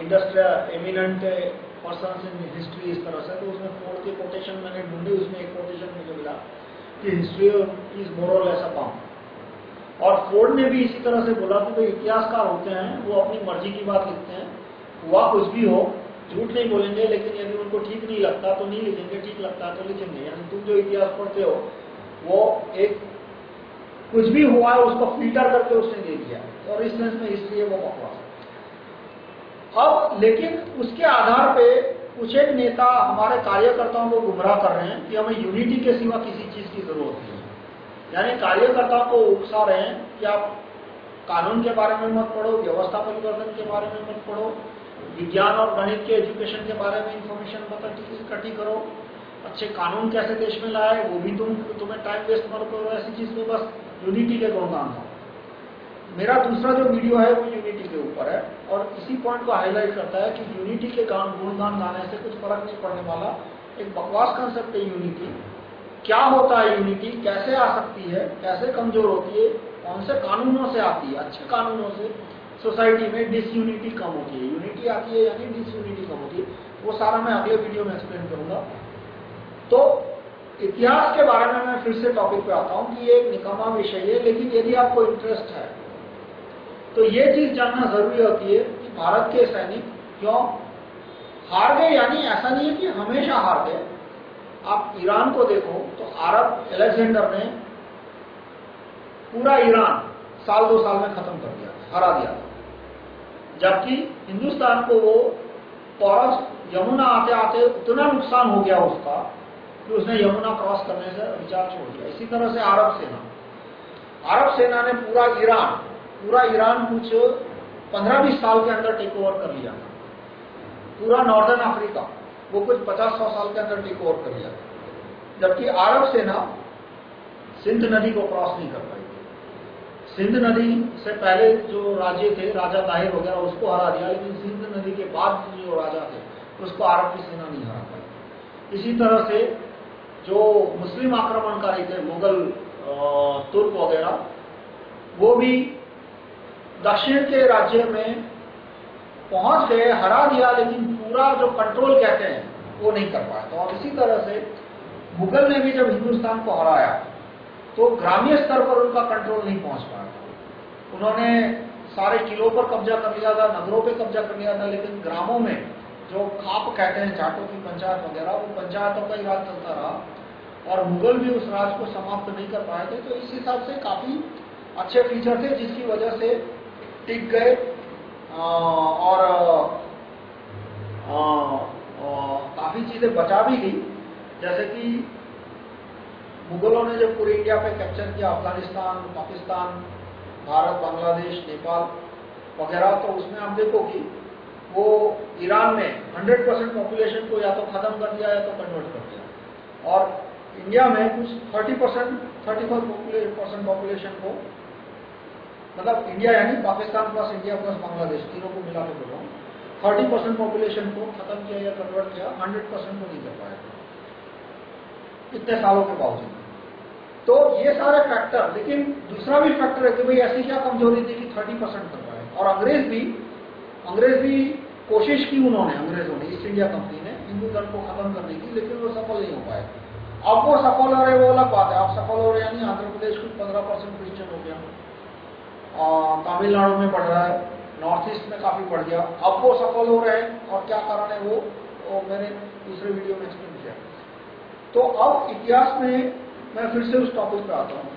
industrial eminent person in history इस तरह से तो उसमें फोर्ड के कोटेशन मैंने ढूंढी, उसमें एक कोटेशन मुझे मिला कि हिस्ट्री इज़ मोरल ऐसा काम और फोर्ड ने भी इसी तरह से बोला कि भाई इतिहासकार होते हैं, वो अपनी मर्ज़ी की बात लिखते हैं। हुआ कुछ भी हो, झूठ नहीं बोलेंगे, लेकिन यदि उनको ठीक नहीं लगता तो नहीं लिखेंगे, ठीक लगता तो लिखेंगे। यानी तुम जो इतिहास पढ़ते हो, वो एक कुछ भी हुआ उसको फ़िल्टर करके उसने दे दिया और इस सेंस में इसलिए वो बकवास अब लेकिन उसके आधार पे कुछ एक नेता हमारे कार्यकर्ताओं को गुमराह कर रहे हैं कि हमें यूनिटी के सिवा किसी चीज़ की ज़रूरत नहीं है। यानी कार्यकर्ताओं को उकसा रहे हैं कि आप कानून के बारे में मत पढ़ो, व्यवस्था परिवर्तन के बारे में मत पढ़ो, विज्ञान और गणित के एजुकेशन के बारे में इंफॉर्मेशन पता इकट्ठी करो। अच्छे कानून कैसे देश में लाए, वो भी तुम, तुम्हें टाइम वेस्ट मत करो, ऐसी चीज़ में बस। यूनिटी के गुणगान था मेरा दूसरा जो वीडियो है, वो यूनिटी के ऊपर है और इसी पॉइंट को हाईलाइट करता है कि यूनिटी के गुणगान गाने से कुछ फ़र्क नहीं पड़ने वाला। एक बकवास कंसेप्ट है यूनिटी क्या होता है यूनिटी कैसे आ सकती है? कैसे कमज़ोर होती है? कौन से कानूनों से आती है? अच्छे कानूनों से। सोसाइटी में डिसयूनिटी कम होती है। यूनिटी आती है यानी डिसयूनिटी कम होती है। वो सारा मैं अगले वीडियो में एक्सप्लेन करूँगा। तो इतिहास के बारे में मैं फिर से टॉपिक पे आता हूँ कि ये एक निकम्मा विषय है, लेकिन यदि आपको इंटरेस्ट है तो ये चीज़ जानना ज़रूरी होती है कि भारत के सैनिक क्यों हार गए? यानी ऐसा नहीं है कि हमेशा हार गए। आप ईरान को देखो तो अरब एलेक्जेंडर ने पूरा ईरान साल दो साल में खत्म कर दिया हरा दिया जबकि हिंदुस्तान को वो पौरस यमुना आते आते उतना नुकसान हो गया उसका कि उसने यमुना क्रॉस करने से विचार छोड़ दिया। इसी तरह से अरब सेना। अरब सेना ने पूरा ईरान पूरा ईरान कुछ पंद्रह बीस साल के अंदर टेक ओवर कर लिया पूरा नॉर्दर्न अफ्रीका वो कुछ पचास सौ साल के अंदर टेक ओवर कर लिया जबकि अरब सेना सिंध नदी को क्रॉस नहीं कर पाई सिंध नदी से पहले जो राज्य थे, राजा ताहिर वगैरह, उसको हरा दिया, लेकिन सिंध नदी के बाद जो राजा थे, उसको अरब की सेना नहीं हरा पाई। इसी तरह से जो मुस्लिम आक्रमणकारी थे, मुगल तुर्क वगैरह, वो भी दक्षिण के राज्य में पहुँच गए, हरा दिया, लेकिन पूरा जो कंट्रोल कहते हैं, वो नहीं कर पाया। तो और इसी तरह से मुगल ने भी जब हिंदुस्तान को हराया तो ग्रामीण स्तर पर उनका कंट्रोल नहीं पहुँच पाया उन्होंने सारे किलों पर कब्जा कर लिया था, नगरों पर कब्जा कर लिया था, लेकिन ग्रामों में जो खाप कहते हैं, जाटों की पंचायत वगैरह, वो पंचायतों का ही राज चलता रहा और मुगल भी उस राज को समाप्त नहीं कर पाए थे। तो इस हिसाब से काफ़ी अच्छे फीचर थे, जिसकी वजह से टिक गए। और काफ़ी चीज़ें बचा भी गई। जैसे कि मुगलों ने जब पूरे इंडिया पे कैप्चर किया, अफ़गानिस्तान, पाकिस्तान, भारत, बांग्लादेश, नेपाल वगैरह तो उसमें आप देखो कि वो ईरान में 100 परसेंट पॉपुलेशन को या तो खत्म कर दिया या तो कन्वर्ट कर दिया। और इंडिया में कुछ 30 परसेंट थर्टी परसेंट पॉपुलेशन को मतलब इंडिया यानी Pakistan plus India plus Bangladesh, तीनों को मिला के बोल थर्टी परसेंट पॉपुलेशन को खत्म किया या कन्वर्ट किया, हंड्रेड परसेंट को नहीं कर पाया। इतने सालों के बावजूद। तो ये सारे फैक्टर लेकिन दूसरा भी फैक्टर है कि भाई ऐसी क्या कमज़ोरी थी कि थर्टी परसेंट कर पाए। और अंग्रेज़ भी अंग्रेज़ भी कोशिश की उन्होंने अंग्रेज़ों ने ईस्ट इंडिया कंपनी ने हिंदू धर्म को खत्म करने की लेकिन वो सफल नहीं हो पाए। अब वो सफल हो रहे वो अलग बात है। अब सफल हो रहे यानी आंध्र प्रदेश कुछ पंद्रह परसेंट क्रिश्चियन हो गया। तमिलनाडु में बढ़ रहा है नॉर्थ ईस्ट में काफ़ी बढ़ गया। अब वो सफल हो रहे हैं और क्या कारण है वो, वो मैंने दूसरे वीडियो में एक्सप्लेन किया। तो अब इतिहास में मैं फिर से उस टॉपिक पे आता हूँ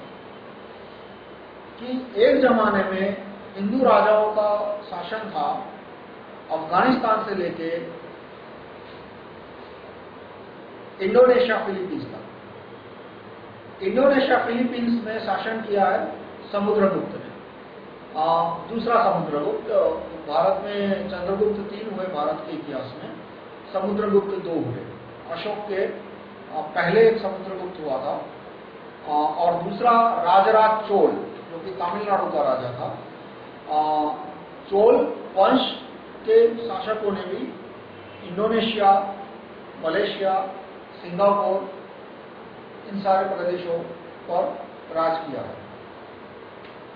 कि एक जमाने में हिंदू राजाओं का शासन था अफ़गानिस्तान से लेके इंडोनेशिया फिलीपींस तक। इंडोनेशिया फिलीपींस में शासन किया है समुद्रगुप्त ने। आ, दूसरा समुद्रगुप्त भारत में चंद्रगुप्त तीन हुए भारत के इतिहास में। समुद्रगुप्त दो हुए। अशोक के पहले एक समुद्रगुप्त हुआ था। और दूसरा राजराज चोल जो कि तमिलनाडु का राजा था। चोल वंश के शासकों ने भी इंडोनेशिया मलेशिया सिंगापुर इन सारे प्रदेशों पर राज किया। है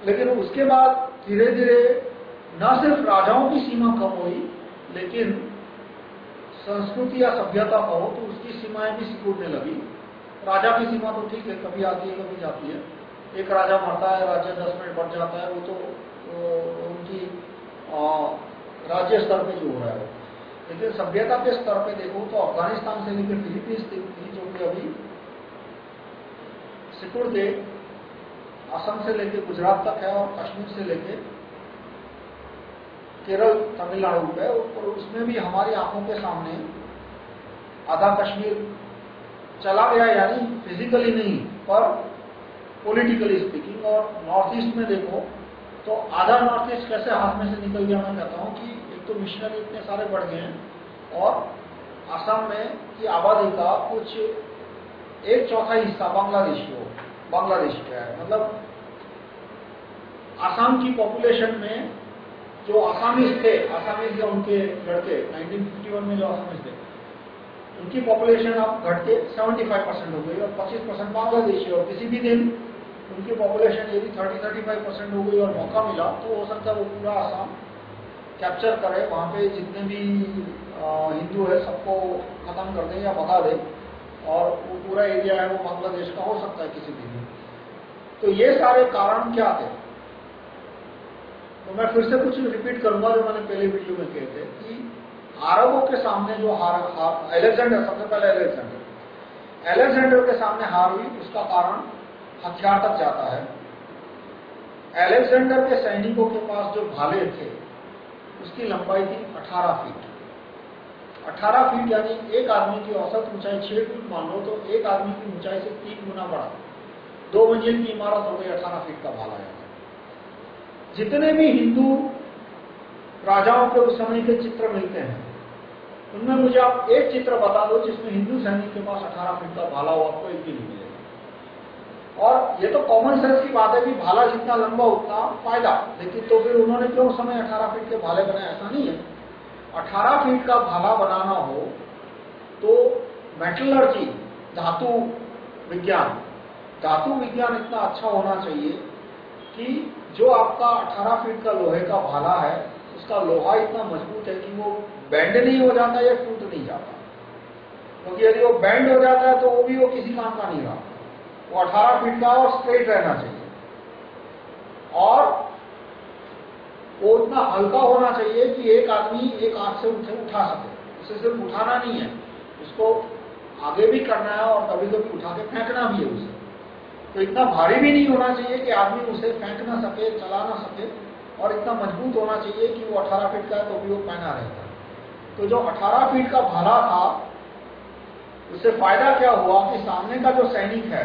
लेकिन उसके बाद धीरे धीरे न सिर्फ़ राजाओं की सीमा कम हुई लेकिन संस्कृति या सभ्यता का हो तो उसकी सीमाएँ भी सिकुड़ने लगी। राजा की सीमा तो ठीक है कभी आती है कभी जाती है। एक राजा मरता है राज्य दस मिनट बढ़ जाता है वो तो, तो उनकी राज्य स्तर पे जो हो रहा है। लेकिन सभ्यता के स्तर पे देखो तो अफ़गानिस्तान से लेकर फिलीपींस थी जो कि अभी सिकुड़ के असम से लेकर गुजरात तक है और कश्मीर से लेकर केरल, तमिलनाडु पे, और उसमें भी हमारी आँखों के सामने आधा कश्मीर चला गया यानी फिजिकली नहीं, पर पॉलिटिकली स्पीकिंग और नॉर्थ ईस्ट में देखो तो आधा नॉर्थ ईस्ट कैसे हाथ में से निकल गया मैं कहता हूँ कि एक तो मिशनरी इतने सारे बढ़ गए हैं और असम में की आबादी का कुछ एक चौथा हिस्सा बांग्लादेशी हो बांग्लादेश का है। मतलब आसाम की पॉपुलेशन में जो आसामीज थे, आसामीज या उनके लड़के 1951 में जो आसामीज थे, उनकी पॉपुलेशन अब घट के 75 परसेंट हो गई और 25 परसेंट बांग्लादेशी और किसी भी दिन उनकी पॉपुलेशन यदि 30-35 परसेंट हो गई और मौका मिला तो हो सकता है वो पूरा आसाम कैप्चर करे वहाँ पे जितने भी हिंदू है सबको खत्म कर दे या भगा दे और वो पूरा एरिया है वो बांग्लादेश का हो सकता है किसी दिन तो ये सारे कारण क्या थे? तो मैं फिर से कुछ रिपीट करूँगा जो मैंने पहले वीडियो में कहे थे कि अरबों के सामने जो हार, हार एलेक्जेंडर सबसे पहले एलेक्जेंडर एलेक्जेंडर के सामने हार हुई उसका कारण हथियार तक जाता है। एलेक्जेंडर के सैनिकों के पास जो भाले थे, उसकी लंबाई थी 18 फीट 18 फीट यानी एक आदमी की औसत ऊंचाई 6 फीट मान लो तो एक आदमी की ऊंचाई से तीन गुना बढ़ा दो मंजिल की इमारत हो गई 18 फीट का भाला है जितने भी हिंदू राजाओं के उस समय के चित्र मिलते हैं, उनमें मुझे आप एक चित्र बता दो जिसमें हिंदू सैनिक के पास 18 फीट का भाला हो, आपको एक भी नहीं मिलेगा। और ये तो कॉमन सेंस की बात है कि भाला जितना लंबा उतना फ़ायदा। लेकिन तो फिर उन्होंने क्यों समय 18 फीट के भाले बनाए? ऐसा नहीं है। 18 फीट का भाला बनाना हो तो मेटलर्जी धातु विज्ञान धातु विज्ञान इतना अच्छा होना चाहिए कि जो आपका 18 फीट का लोहे का भाला है, उसका लोहा इतना मज़बूत है कि वो बैंड नहीं हो जाता या टूट नहीं जाता। क्योंकि यदि वो बैंड हो जाता है तो वो भी वो किसी काम का नहीं रहा। वो 18 फीट का और स्ट्रेट रहना चाहिए। और वो उतना हल्का होना चाहिए कि एक आदमी एक हाथ से उठे, उठा सके। उसे सिर्फ़ उठाना नहीं है, उसको आगे भी करना है और कभी कभी उठा के फेंकना भी है उसे। तो इतना भारी भी नहीं होना चाहिए कि आदमी उसे फेंक ना सके, चला ना सके और इतना मज़बूत होना चाहिए कि वो 18 फीट का है तो भी वो पहना रहता तो जो 18 फीट का भाला था, उससे फ़ायदा क्या हुआ कि सामने का जो सैनिक है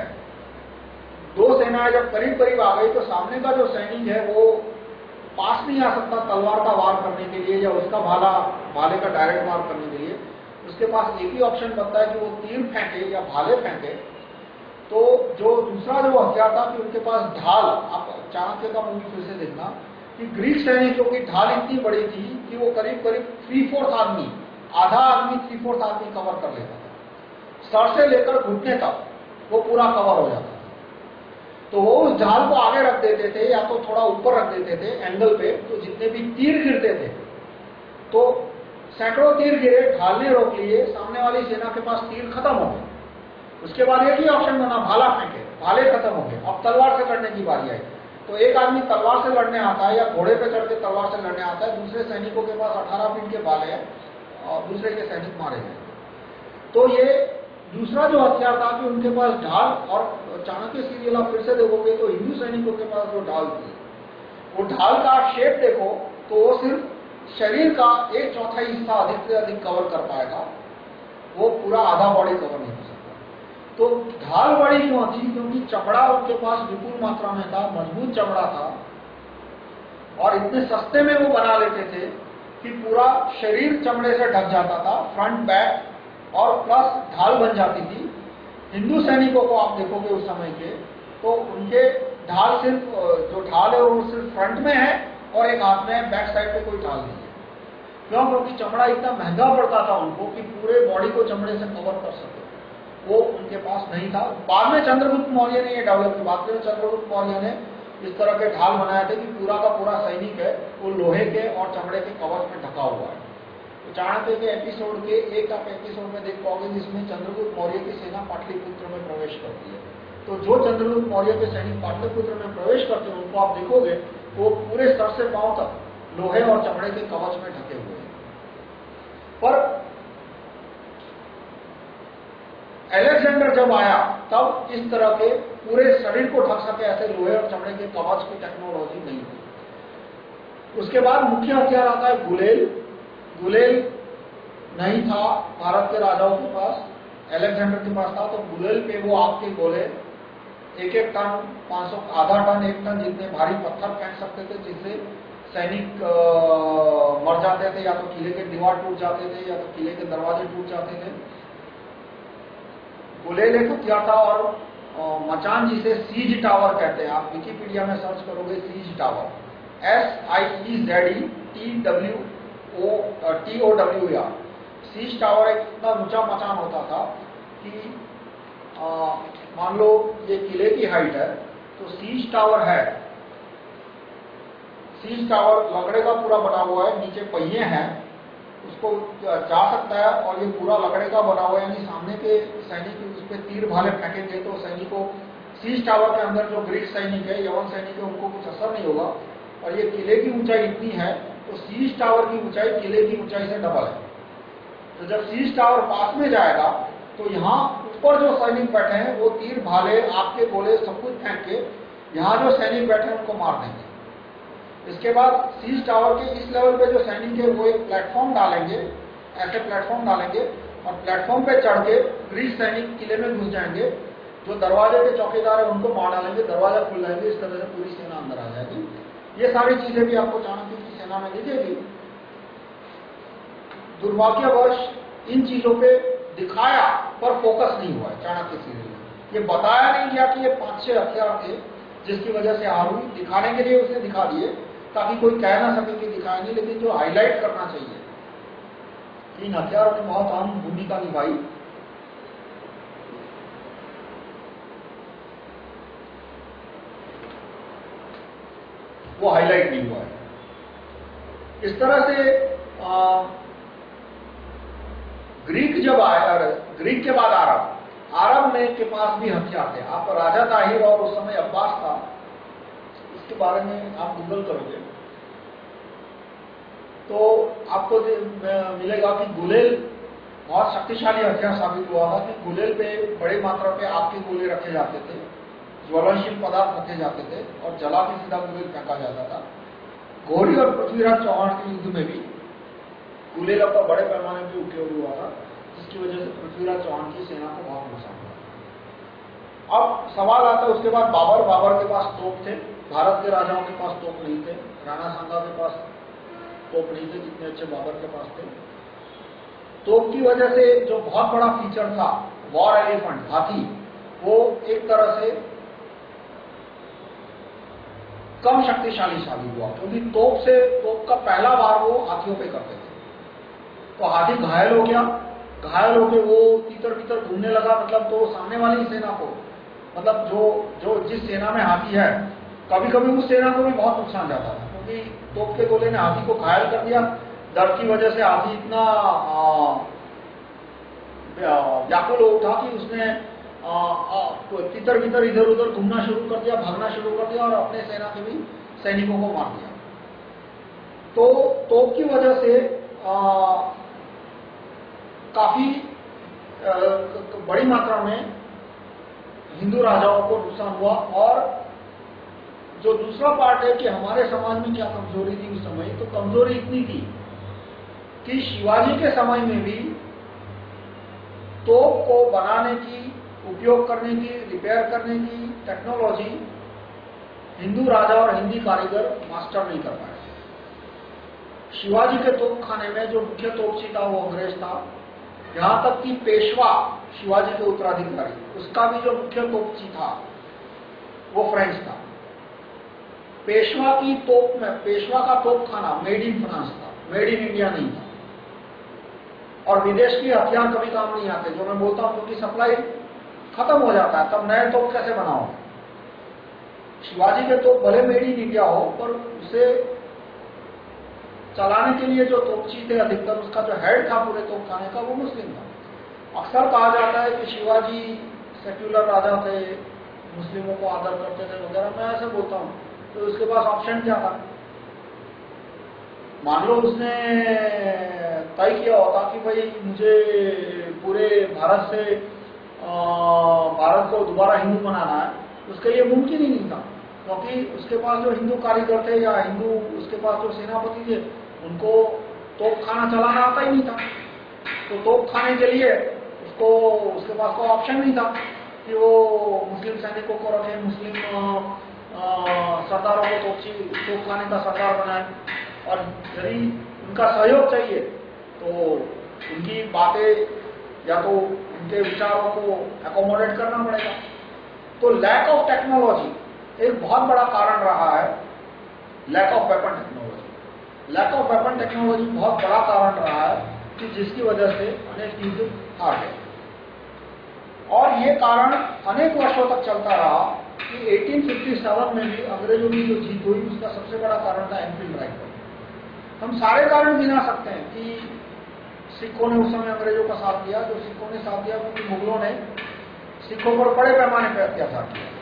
दो सेनाएँ जब करीब करीब आ गई तो सामने का जो सैनिक है, वो पास नहीं आ सकता तलवार का वार करने के लिए या उसका भाला, भाले का डायरेक्ट वार करने के लिए। उसके पास एक ही ऑप्शन बनता है कि वो तीर फेंके या भाले फेंके। तो जो दूसरा जो हथियार था कि उनके पास ढाल, आप चाणक्य का मूवी फिर से देखना, कि ग्रीक सैनिकों की ढाल इतनी बड़ी थी कि वो करीब करीब थ्री फोर्थ आदमी, आधा आदमी थ्री फोर्थ आदमी कवर कर लेता था। सर से लेकर घुटने तक वो पूरा कवर हो जाता तो वो ढाल को आगे रख देते थे या तो थोड़ा ऊपर रख देते थे एंगल पे तो जितने भी तीर गिरते थे। तो सैकड़ों तीर गिरे, ढाल ने रोक लिए, सामने वाली सेना के पास तीर खत्म हो गए। उसके बाद एक ही ऑप्शन बना, भाला फेंके, भाले खत्म हो गए। अब तलवार से लड़ने की बारी आई। तो एक आदमी तलवार से लड़ने आता है या घोड़े पे चढ़ के तलवार से लड़ने आता है, दूसरे सैनिकों के पास 18 फीट के भाले हैं और दूसरे के सैनिक मारे गए। तो ये दूसरा जो हथियार था कि उनके पास ढाल और चाणक्य सीरियल आप फिर से देखोगे तो हिंदू सैनिकों के पास जो ढाल थी। वो ढाल का शेप देखो तो वो सिर्फ़ शरीर का एक चौथाई हिस्सा अधिक से अधिक कवर कर पाएगा। वो पूरा आधा बॉडी कवर नहीं कर सकता। तो ढाल बड़ी क्यों थी? क्योंकि चमड़ा उनके पास विपुल मात्रा में था, मज़बूत चमड़ा था। और इतने सस्ते में वो बना लेते थे कि पूरा शरीर चमड़े से ढक जाता था फ्रंट बैक और प्लस ढाल बन जाती थी। हिंदू सैनिकों को आप देखोगे उस समय के तो उनके ढाल सिर्फ़ जो ढाल है वो सिर्फ़ फ्रंट में है और एक हाथ में बैक साइड पे कोई ढाल नहीं है। क्यों? क्योंकि चमड़ा इतना महँगा पड़ता था उनको कि पूरे बॉडी को चमड़े से कवर कर सके। वो उनके पास नहीं था। बाद में चंद्रगुप्त मौर्य ने ये डेवलप किया बाद में चंद्रगुप्त मौर्य ने इस तरह के ढाल बनाए थे कि पूरा का पूरा सैनिक है, वो लोहे के और चमड़े के कवर में ढका हुआ है। तो चाणक्य के एपिसोड के एक आप एपिसोड में देख पाओगे जिसमें चंद्रगुप्त मौर्य की सेना पाटलिपुत्र में प्रवेश करती है। तो जो चंद्रगुप्त मौर्य के सैनिक पाटलिपुत्र में प्रवेश करते हैं, उनको आप देखोगे, वो पूरे सर से पाँव तक लोहे और चमड़े के कवच में ढके हुए हैं। पर एलेक्जेंडर जब आया, तब इस तरह के पूरे शरीर को ढक सके ऐसे लोहे और चमड़े के कवच की टेक्नोलॉजी नहीं थी। उसके बाद मुख्य हथियार आता है गुलेल गुलेल नहीं था, भारत के राजाओं के पास, एलेक्जेंडर के पास था तो गुलेल पे वो आपके गोले। एक एक टन 500 आधा टन, एक टन जितने भारी पत्थर फेंक सकते थे, जिससे सैनिक मर जाते थे, या तो किले के दीवार टूट जाते थे, या तो किले के दरवाजे टूट जाते थे। गुलेल एक हथियार था और मचान जिसे सीज टावर कहते हैं, आप विकिपीडिया में सर्च करोगे siege tower S I E Z E T W O T O W R siege tower एक इतना ऊँचा मचान होता था कि मान लो ये किले की हाइट है तो सीज टावर है। सीज टावर लकड़े का पूरा बना हुआ है, नीचे पहिए हैं, उसको जा सकता है और ये पूरा लकड़े का बना हुआ है, यानी सामने के सैनिक उस पर तीर भाले फेंकेंगे तो सैनिकों सीज टावर के अंदर जो ग्रीक सैनिक है यवन सैनिक है, उनको कुछ असर नहीं होगा। और ये किले की ऊंचाई इतनी है तो सीज टावर की ऊंचाई, किले की ऊंचाई से डबल है। तो जब सीज टावर पास में जाएगा तो यहाँ ऊपर जो सैनिक बैठे हैं, वो तीर भाले, आपके गोले सब कुछ फेंक के यहाँ जो सैनिक बैठे हैं, उनको मार देंगे। इसके बाद सीज टावर के इस लेवल पे जो सैनिक है, वो एक प्लेटफॉर्म डालेंगे, ऐसे प्लेटफॉर्म डालेंगे और प्लेटफॉर्म पे चढ़ के ग्रीस सैनिक किले में घुस जाएँगे। जो दरवाजे के चौकीदार है, उनको मार डालेंगे, दरवाज़ा खुल जाएँगे, इस तरह से पूरी सेना अंदर आ जाएगी। ये सारी चीज़ें भी आपको चाणक्य की सेना में दिखेगी दुर्भाग्यवश इन चीज़ों पे दिखाया पर फोकस नहीं हुआ चाणक्य सीरियल में ये बताया नहीं गया कि ये पाँच छह हथियार थे जिसकी वजह से हुई दिखाने के लिए उसे दिखा दिए, ताकि कोई कह ना सके कि नहीं, लेकिन जो हाईलाइट करना चाहिए। इन हथियारों ने बहुत अहम भूमिका निभाई। वो हाईलाइट नहीं हुआ है। इस तरह से आ, ग्रीक जब आया ग्रीक के बाद आरब। आरब में के पास भी हथियार थे। आप राजा ताहिर और उस समय अब्बास था। इसके बारे में आप गूगल करोगे। तो आपको मिलेगा कि गुलेल बहुत शक्तिशाली हथियार साबित हुआ था कि गुलेल पे बड़ी मात्रा पे आपके गोले रखे जाते थे। ज्वलनशील पदार्थ रखे जाते थे और जला के सीधा गुलेल फेंका जाता था। गौरी और पृथ्वीराज चौहान के युद्ध में भी गुलेला का बड़े पैमाने पर उपयोग हुआ था, जिसकी वजह से पृथ्वीराज चौहान की सेना को बहुत नुकसान हुआ। अब सवाल आता है, उसके बाद बाबर बाबर के पास तोप थे, भारत के राजाओं के पास तोप नहीं थे, राणा सांगा के पास तोप नहीं थे, जितने अच्छे बाबर के पास थे। तोप की वजह से जो बहुत बड़ा फीचर था वॉर एलिफेंट हाथी, वो एक तरह से कम शक्तिशाली साबित हुआ, क्योंकि तोप से, तोप का पहला बार वो हाथियों पे करते थे। तो हाथी घायल हो गया, घायल होकर वो तीतर तीतर घूमने लगा मतलब तो सामने वाली सेना को। मतलब जो जो जिस सेना में हाथी है कभी कभी उस सेना को भी बहुत नुकसान जाता था, क्योंकि तोप के गोले ने हाथी को घायल कर दिया। दर्द की वजह से हाथी इतना व्याकुल उठा कि उसने तितर भीतर इधर उधर घूमना शुरू कर दिया भागना शुरू कर दिया और अपने सेना के भी सैनिकों को मार दिया। तो तोप की वजह से आ, काफ़ी आ, बड़ी मात्रा में हिंदू राजाओं को नुकसान हुआ और जो दूसरा पार्ट है कि हमारे समाज में क्या कमज़ोरी थी उस समय तो कमज़ोरी इतनी थी कि शिवाजी के समय में भी तोप को बनाने की उपयोग करने की रिपेयर करने की टेक्नोलॉजी हिंदू राजा और हिंदी कारीगर मास्टर नहीं कर पाए। शिवाजी के तोप खाने में जो मुख्य तोपची था, वो अंग्रेज़ था। यहाँ तक कि पेशवा शिवाजी के उत्तराधिकारी, उसका भी जो मुख्य तोपची था, वो फ्रेंच था। पेशवा की तोप में, पेशवा का तोप खाना मेड इन फ्रांस था मेड इन इंडिया नहीं था। और विदेश की हथियार कभी काम नहीं आते, जो मैं बोलता हूँ, क्योंकि सप्लाई खत्म हो जाता है, तब नए तोप कैसे बनाओ? शिवाजी के तोप भले इन इंडिया हो, पर उसे चलाने के लिए जो तोपची थे अधिकतर, उसका जो हेड था पूरे तोप खाने का, वो मुस्लिम था। अक्सर कहा जाता है कि शिवाजी सेक्युलर राजा थे, मुस्लिमों को आदर करते थे वगैरह, मैं ऐसे बोलता हूँ। तो उसके पास ऑप्शन क्या था? मान लो उसने तय किया होता कि भाई मुझे पूरे भारत से भारत को दोबारा हिंदू बनाना है, उसके लिए मुमकिन ही नहीं था। क्योंकि उसके पास जो हिंदू कारीगर थे या हिंदू, उसके पास जो सेनापति थे, उनको तोप खाना चलाना आता ही नहीं था। तो तोप खाने के लिए उसको, उसके पास कोई ऑप्शन नहीं था कि वो मुस्लिम सैनिकों को रखे मुस्लिम सरदारों को तोपची तोप खाने का सरदार बनाए। और यदि उनका सहयोग चाहिए तो उनकी बातें या तो उनके विचारों को एकोमोडेट करना पड़ेगा। तो लैक ऑफ़ टेक्नोलॉजी एक बहुत बड़ा कारण रहा है lack of weapon technology lack of weapon technology बहुत बड़ा कारण रहा है कि जिसकी वजह से अनेक युद्ध आ गए। और ये कारण अनेक वर्षों तक चलता रहा कि 1857 में भी अंग्रेज़ों की जो जीत हुई, उसका सबसे बड़ा कारण था एनफील्ड राइफल हम सारे कारण गिना सकते हैं कि सिखों ने उस समय अंग्रेज़ों का साथ दिया, जो सिखों ने साथ दिया, क्योंकि मुगलों ने सिखों पर बड़े पैमाने पर अत्याचार किया।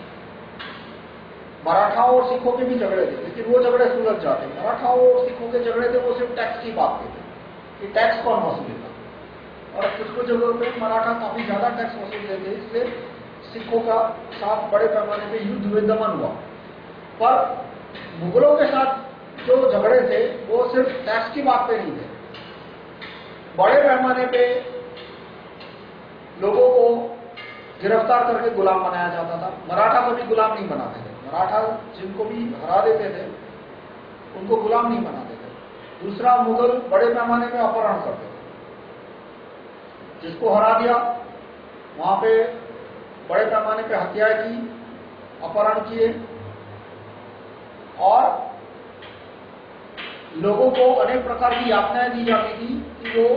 मराठाओं और सिखों के भी झगड़े थे, लेकिन वो झगड़े सुलझ जाते मराठाओं और सिखों के झगड़े थे, वो सिर्फ़ टैक्स की बात के थे कि टैक्स कौन वसूलेगा और कुछ कुछ जगहों पर मराठा काफ़ी ज़्यादा टैक्स वसूल थे इसलिए सिखों का साथ बड़े पैमाने पर युद्ध हुए दमन हुआ। पर मुगलों के साथ जो झगड़े थे, वो सिर्फ़ टैक्स की बात पे नहीं थे। बड़े पैमाने पे लोगों को गिरफ़्तार करके गुलाम बनाया जाता था। मराठा को भी गुलाम नहीं बनाते थे। मराठा जिनको भी हरा देते थे, उनको गुलाम नहीं बनाते थे। दूसरा, मुगल बड़े पैमाने पे अपहरण करते थे। जिसको हरा दिया, वहाँ पे बड़े पैमाने पे हत्याएँ की, अपहरण किए और लोगों को अनेक प्रकार की यातनाएँ दी जाती थी कि वो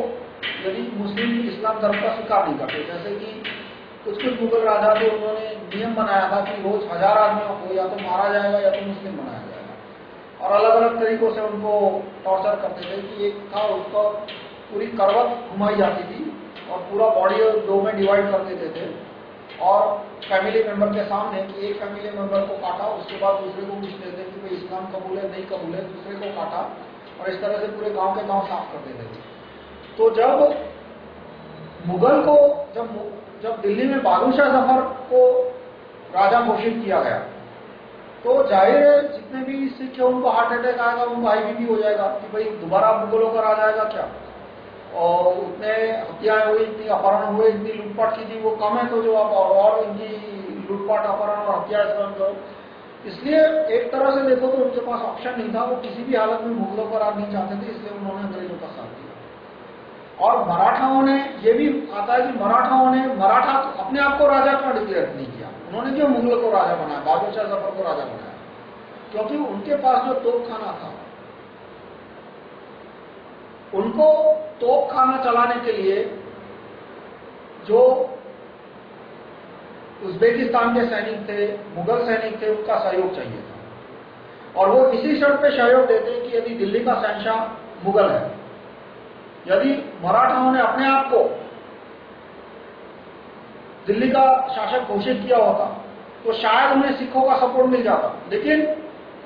यदि मुस्लिम इस्लाम धर्म का स्वीकार नहीं करते। जैसे कि कुछ कुछ मुगल राजा थे, उन्होंने नियम बनाया था कि रोज हज़ार आदमियों को या तो मारा जाएगा या तो मुस्लिम बनाया जाएगा। और अलग अलग तरीकों से उनको टॉर्चर करते थे कि एक था, उसको पूरी करवत घुमाई जाती थी और पूरा बॉडी दो में डिवाइड कर देते थे। फैमिली मेंबर के सामने कि एक फैमिली मेंबर को काटा, उसके बाद दूसरे को पूछते थे कि भाई इस्लाम कबूल है, नहीं कबूल है, दूसरे को काटा और इस तरह से पूरे गाँव के गाँव साफ़ कर देते थे तो जब मुगल को, जब जब दिल्ली में बादशाह ज़फ़र को राजा घोषित किया गया तो ज़ाहिर है जितने भी सिख है उनको हार्ट अटैक आएगा, उनको आईबीपी हो जाएगा कि भाई दोबारा मुगलों का राजा आएगा क्या? और उतने हत्याएँ हुई, इतनी अपहरण हुए इतनी लूटपाट की थी, वो कम है तो जो आप और और इनकी लूटपाट, अपहरण और हत्या करो। इसलिए एक तरह से देखो तो उनके पास ऑप्शन नहीं था, वो किसी भी हालत में मुगलों पर राज नहीं चाहते थे, इसलिए उन्होंने अंग्रेज़ों का साथ दिया। और मराठाओं ने ये भी आता है कि मराठाओं ने, मराठा अपने आप को राजा क्यों डिक्लेयर नहीं किया? उन्होंने क्यों मुगलों को राजा बनाया बादशाह ज़फ़र को राजा बनाया? क्योंकि उनके पास जो तोप खाना था उनको तोप खाना चलाने के लिए जो उज्बेकिस्तान के सैनिक थे, मुगल सैनिक थे, उनका सहयोग चाहिए था। और वो इसी शर्त पे सहयोग देते कि यदि दिल्ली का शहशाह मुगल है, यदि मराठाओं ने अपने आप को दिल्ली का शासक घोषित किया होता तो शायद उन्हें सिखों का सपोर्ट मिल जाता। लेकिन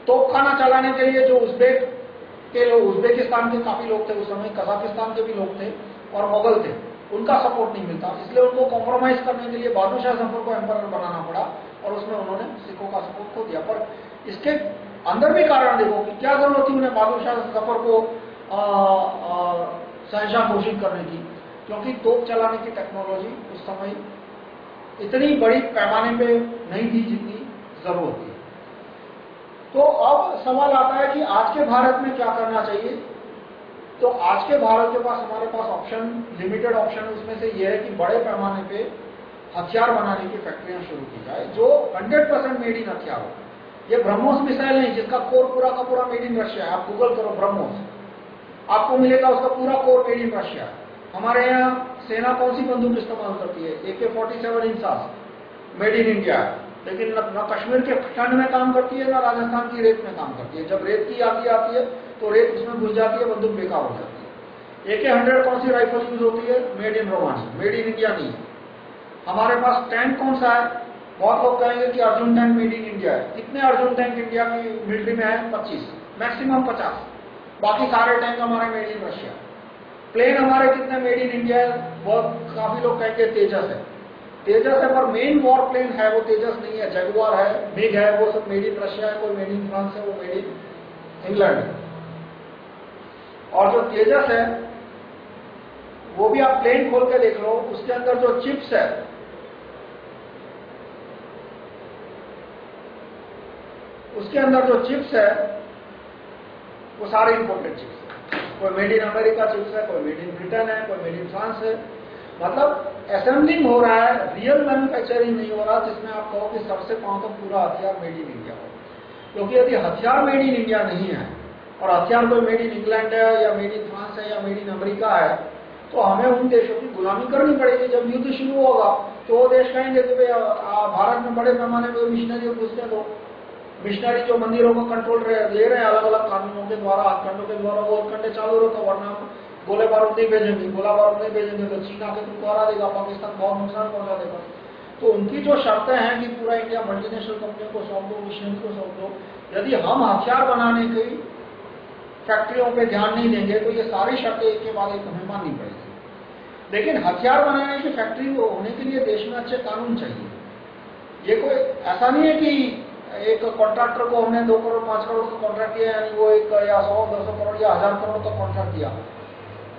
तोप खाना चलाने के लिए जो उज्बेक के लोग, उज्बेकिस्तान के काफ़ी लोग थे उस समय, कजाकिस्तान के भी लोग थे और मुगल थे। उनका सपोर्ट नहीं मिलता। इसलिए उनको कॉम्प्रोमाइज करने के लिए बादशाह ज़फ़र को एम्पर बनाना पड़ा और उसमें उन्होंने सिखों का सपोर्ट खो दिया। पर इसके अंदर भी कारण देखो कि क्या ज़रूरत थी उन्हें बादशाह ज़फ़र को शहशाह घोषित करने की। क्योंकि तोप चलाने की टेक्नोलॉजी उस समय इतनी बड़ी पैमाने पे नहीं थी जितनी ज़रूरत थी। तो अब सवाल आता है कि आज के भारत में क्या करना चाहिए? तो आज के भारत के पास, हमारे पास ऑप्शन लिमिटेड ऑप्शन उसमें से यह है कि बड़े पैमाने पे हथियार बनाने की फैक्ट्रियाँ शुरू की जाए, जो 100 परसेंट मेड इन हथियार हो। ये ब्रह्मोस मिसाइल नहीं, जिसका कोर पूरा का पूरा मेड इन रशिया है। आप गूगल करो ब्रह्मोस। आपको मिलेगा उसका पूरा कोर मेड इन रशिया हमारे यहाँ सेना कौन सी बंदूक इस्तेमाल करती है? A K forty seven INSAS made in India लेकिन न कश्मीर के ठंड में काम करती है, ना राजस्थान की रेत में काम करती है। जब रेत की आती आती है तो रेत उसमें घुस जाती है, बंदूक बेकार हो जाती है। ए के हंड्रेड कौन सी राइफल यूज़ होती है? Made in Romania made in India नहीं है। हमारे पास टैंक कौन सा है? बहुत लोग कहेंगे कि Arjun tank made in India है। कितने अर्जुन टैंक इंडिया की मिलिट्री में है? 25 मैक्सिमम 50 बाकी सारे टैंक हमारे मेड इन रशिया प्लेन हमारे कितने मेड इन इंडिया है? बहुत काफ़ी लोग कहेंगे तेजस है। तेजस है, पर मेन वॉर प्लेन है, वो तेजस नहीं है जगुआर है मिग है, वो सब मेड इन रशिया है, कोई मेड इन फ्रांस है, वो मेड इन इंग्लैंड है। और जो तेजस है, वो भी आप प्लेन खोल के देख लो, उसके अंदर जो चिप्स है, उसके अंदर जो चिप्स है, वो सारे इंपोर्टेड चिप्स है। कोई मेड इन अमेरिका चिप्स है, कोई मेड इन ब्रिटेन है, कोई मेड इन फ्रांस है। मतलब असेंबलिंग हो रहा है रियल मैन्युफैक्चरिंग नहीं हो रहा, जिसमें आप कहो कि सबसे कौन तो पूरा हथियार मेड इन इंडिया हो। क्योंकि यदि हथियार मेड इन इंडिया नहीं है, और हथियार कोई मेड इन इंग्लैंड है, या मेड इन फ्रांस है, या मेड इन अमेरिका है तो हमें उन देशों की गुलामी करनी पड़ेगी। जब युद्ध शुरू होगा तो वो देश कहेंगे कि भाई भारत में बड़े पैमाने पर मिशनरी घुसने दो मिशनरी जो मंदिरों को कंट्रोल ले रहे हैं अलग अलग कानूनों के द्वारा हथकंडों के द्वारा, वो हथकंडे चालू रखो, वरना गोले बारूद नहीं भेजेंगे, गोला बारूद नहीं भेजेंगे तो चीन आके तुमको हरा देगा, पाकिस्तान बहुत नुकसान पहुँचा देगा। तो उनकी जो शर्तें हैं कि पूरा इंडिया मल्टीनेशनल कंपनियों को सौंप दो मिशनरी को सौंप दो, यदि हम हथियार बनाने की फैक्ट्रियों पे ध्यान नहीं देंगे तो ये सारी शर्तें एक के बाद एक हमें माननी पड़ेगी। लेकिन हथियार बनाने की फैक्ट्री होने के लिए देश में अच्छे कानून चाहिए। ये कोई, ऐसा नहीं है कि एक कॉन्ट्रैक्टर को हमने दो करोड़, पाँच करोड़ का कॉन्ट्रैक्ट किया यानी वो एक या सौ, दो सौ करोड़ या हज़ार करोड़ का कॉन्ट्रैक्ट किया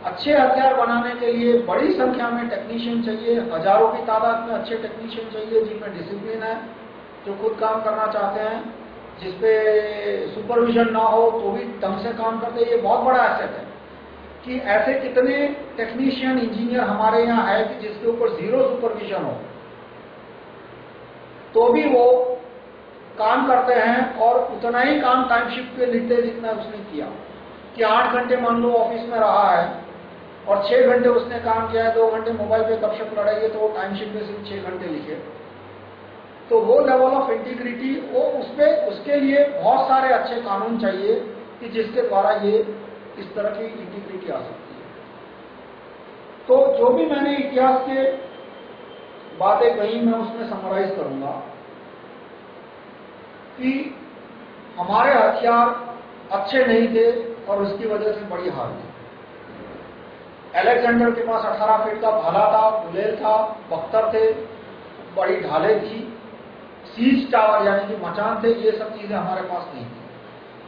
अच्छे हथियार बनाने के लिए बड़ी संख्या में टेक्नीशियन चाहिए, हज़ारों की तादाद में अच्छे टेक्नीशियन चाहिए जिनमें डिसिप्लिन है, जो खुद काम करना चाहते हैं, जिसपे सुपरविजन ना हो तो भी ढंग से काम करते ये बहुत बड़ा एसेट है कि ऐसे कितने टेक्नीशियन इंजीनियर हमारे यहाँ है कि जिसके ऊपर ज़ीरो सुपरविजन हो। तो भी वो काम करते हैं और उतना ही काम टाइम शिफ्ट पे लिखते जितना उसने किया। कि आठ घंटे मान लो ऑफ़िस में रहा है और छह घंटे उसने काम किया है दो घंटे मोबाइल पे कपशप लड़ाई है तो वो टाइम शिफ्ट में सिर्फ़ छह घंटे लिखे। तो वो लेवल ऑफ़ इंटीग्रिटी वो उसपे, उसके लिए बहुत सारे अच्छे कानून चाहिए कि जिसके द्वारा ये इस तरह की इंटीग्रिटी आ सकती है। तो जो भी मैंने इतिहास के बातें कही, मैं उसमें समराइज करूँगा कि हमारे हथियार अच्छे नहीं थे और उसकी वजह से बड़ी हार हुई एलेक्जेंडर के पास 18 फीट का भाला था, गुलेल था, बख्तर थे, बड़ी ढाले थी सीज टावर यानी कि मचान थे, ये सब चीज़ें हमारे पास नहीं थी।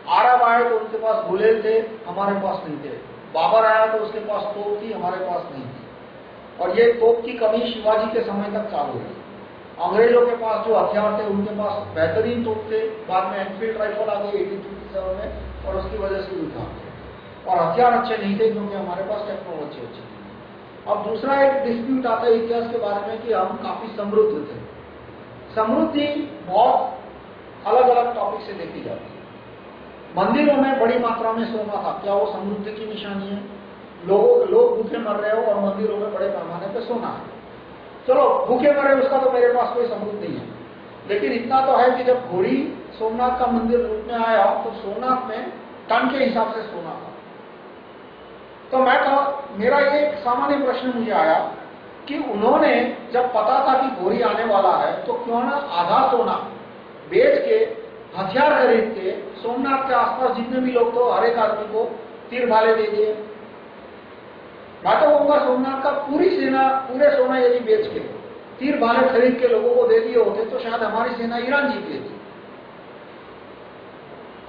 आरब आए तो उनके पास गुलेल थे, हमारे पास नहीं थे। बाबर आया तो उसके पास तोप थी, हमारे पास नहीं थी। और ये तोप की कमी शिवाजी के समय तक चालू रही। अंग्रेज़ों के पास जो हथियार थे, उनके पास बेहतरीन तोप थे। बाद में एनफील्ड राइफल आ गई में, और उसकी वजह से युद्ध और हथियार अच्छे नहीं थे क्योंकि हमारे पास टेक्नोलॉजी अच्छी थी। अब दूसरा एक डिस्प्यूट आता है इतिहास के बारे में कि हम काफ़ी समृद्ध थे। समृद्धि बहुत अलग अलग टॉपिक से देखी जाती है। मंदिरों में बड़ी मात्रा में सोना था। क्या वो समृद्धि की निशानी है? लोग लोग भूखे मर रहे हो और मंदिरों में बड़े पैमाने पर सोना है। चलो, भूखे मरे उसका तो मेरे पास कोई सबूत नहीं है। लेकिन इतना तो है कि जब घोड़ी सोमनाथ का मंदिर रूप में आया तो सोमनाथ में टन के हिसाब से सोना था। तो मैं कहा मेरा एक सामान्य प्रश्न मुझे आया कि उन्होंने जब पता था कि घोड़ी आने वाला है तो क्यों ना आधा सोना, बेच के, हथियार खरीद के, सोमनाथ के आसपास जितने भी लोग थे, हर एक आदमी को तीर भाले दे दिए। मैं तो कहूँगा सोमनाथ का पूरी सेना, पूरे सोना यदि बेच के, तीर भाले खरीद के लोगों को दे दिए होते तो शायद हमारी सेना ईरान जीत लेती।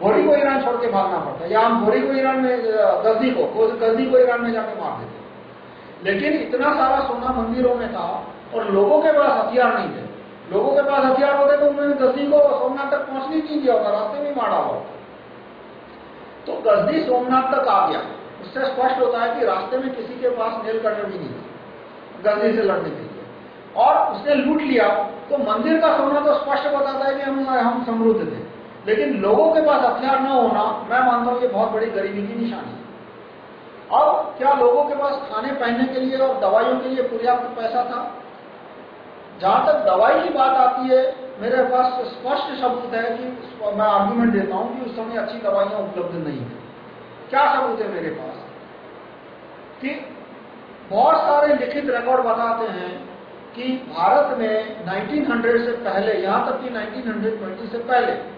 घोड़ी को ईरान छोड़ के भागना पड़ता है। या हम घोड़ी को ईरान में गजदी को गजदी को ईरान में जाके मार देते लेकिन इतना सारा सोना मंदिरों में था और लोगों के पास हथियार नहीं थे। लोगों के पास हथियार होते तो उन्होंने गजदी को सोमनाथ तक पहुँचने नहीं दिया होता, रास्ते में मारा हुआ तो गजदी सोमनाथ तक आ गया। उससे स्पष्ट होता है कि रास्ते में किसी के पास नेल कटर भी नहीं था। गजनी से लड़ने के लिए। और उसने लूट लिया। तो मंदिर का सोना तो स्पष्ट बताता है कि हम हम समृद्ध थे। लेकिन लोगों के पास हथियार न होना, मैं मानता हूँ ये बहुत बड़ी गरीबी की निशानी है। अब क्या लोगों के पास खाने पहनने के लिए और दवाइयों के लिए पर्याप्त पैसा था? जहाँ तक दवाई की बात आती है, मेरे पास स्पष्ट सबूत है कि मैं आर्गुमेंट देता हूँ कि उस समय अच्छी दवाइयाँ उपलब्ध नहीं थी। क्या सबूत है मेरे पास? कि बहुत सारे लिखित रिकॉर्ड बताते हैं कि भारत में 1900 से पहले, यहाँ तक कि 1920 से पहले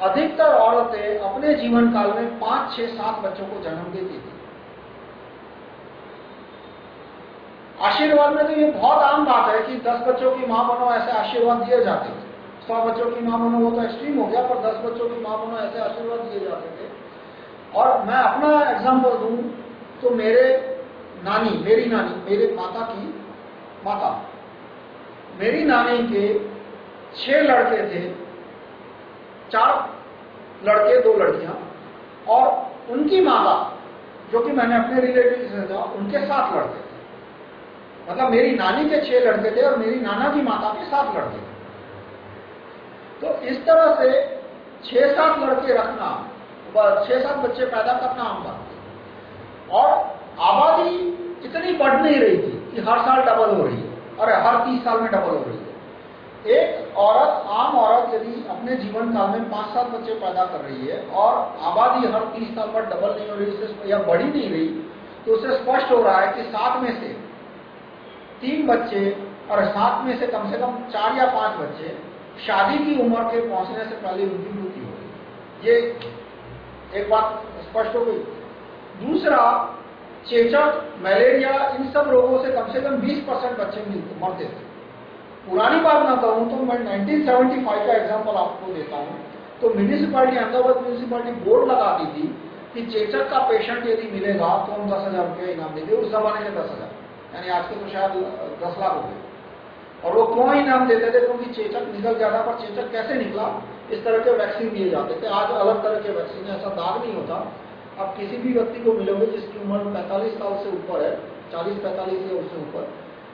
अधिकतर औरतें अपने जीवन काल में पाँच, छह, सात बच्चों को जन्म देती थी। आशीर्वाद में तो ये बहुत आम बात है कि दस बच्चों की माँ बनो ऐसे आशीर्वाद दिए जाते थे। सौ बच्चों की माँ बनो वो तो एक्सट्रीम हो गया, पर दस बच्चों की माँ बनो ऐसे आशीर्वाद दिए जाते थे। और मैं अपना एग्ज़ाम्पल दू तो मेरे नानी, मेरी नानी, मेरे माता की माता, मेरी नानी के छह लड़के थे। चार लड़के, दो लड़कियाँ, और उनकी माता जो कि मैंने अपने रिलेटिव से था, उनके साथ लड़के थे। मतलब मेरी नानी के छह लड़के थे और मेरी नाना की माता के साथ लड़के थे। तो इस तरह से छह सात लड़के रखना छह सात बच्चे पैदा करना आम बात और आबादी इतनी बढ़ नहीं रही थी कि हर साल डबल हो रही है और हर तीस साल में डबल हो रही है। एक औरत, आम औरत यदि अपने जीवन काल में पाँच सात बच्चे पैदा कर रही है और आबादी हर तीस साल पर डबल नहीं हो रही या बढ़ी नहीं रही तो उसे स्पष्ट हो रहा है कि सात में से तीन बच्चे और सात में से कम से कम चार या पाँच बच्चे शादी की उम्र के पहुँचने से पहले उनकी मृत्यु हो गई। ये एक बात स्पष्ट हो गई। दूसरा, चेचक, मलेरिया, इन सब रोगों से कम से कम 20 परसेंट बच्चे मरते थे। पुरानी बात ना कहूँ तो मैं 1975 का एग्जांपल आपको देता हूँ। तो म्यूनिसिपालिटी अहमदाबाद म्यूनिसिपालिटी बोर्ड लगाती थी कि चेचक का पेशेंट यदि मिलेगा तो हम दस हज़ार रुपया इनाम देंगे। उस जमाने के दस हज़ार। यानी आज के तो शायद दस लाख हो गए। और वो क्यों इनाम देते थे? क्योंकि चेचक निकल जाता, पर चेचक कैसे निकला? इस तरह के वैक्सीन दिए जाते थे। आज अलग तरह के वैक्सीन ऐसा दाग नहीं होता। अब किसी भी व्यक्ति को मिलोगे जिसकी उम्र 45 साल से ऊपर है 40 पैंतालीस या उससे ऊपर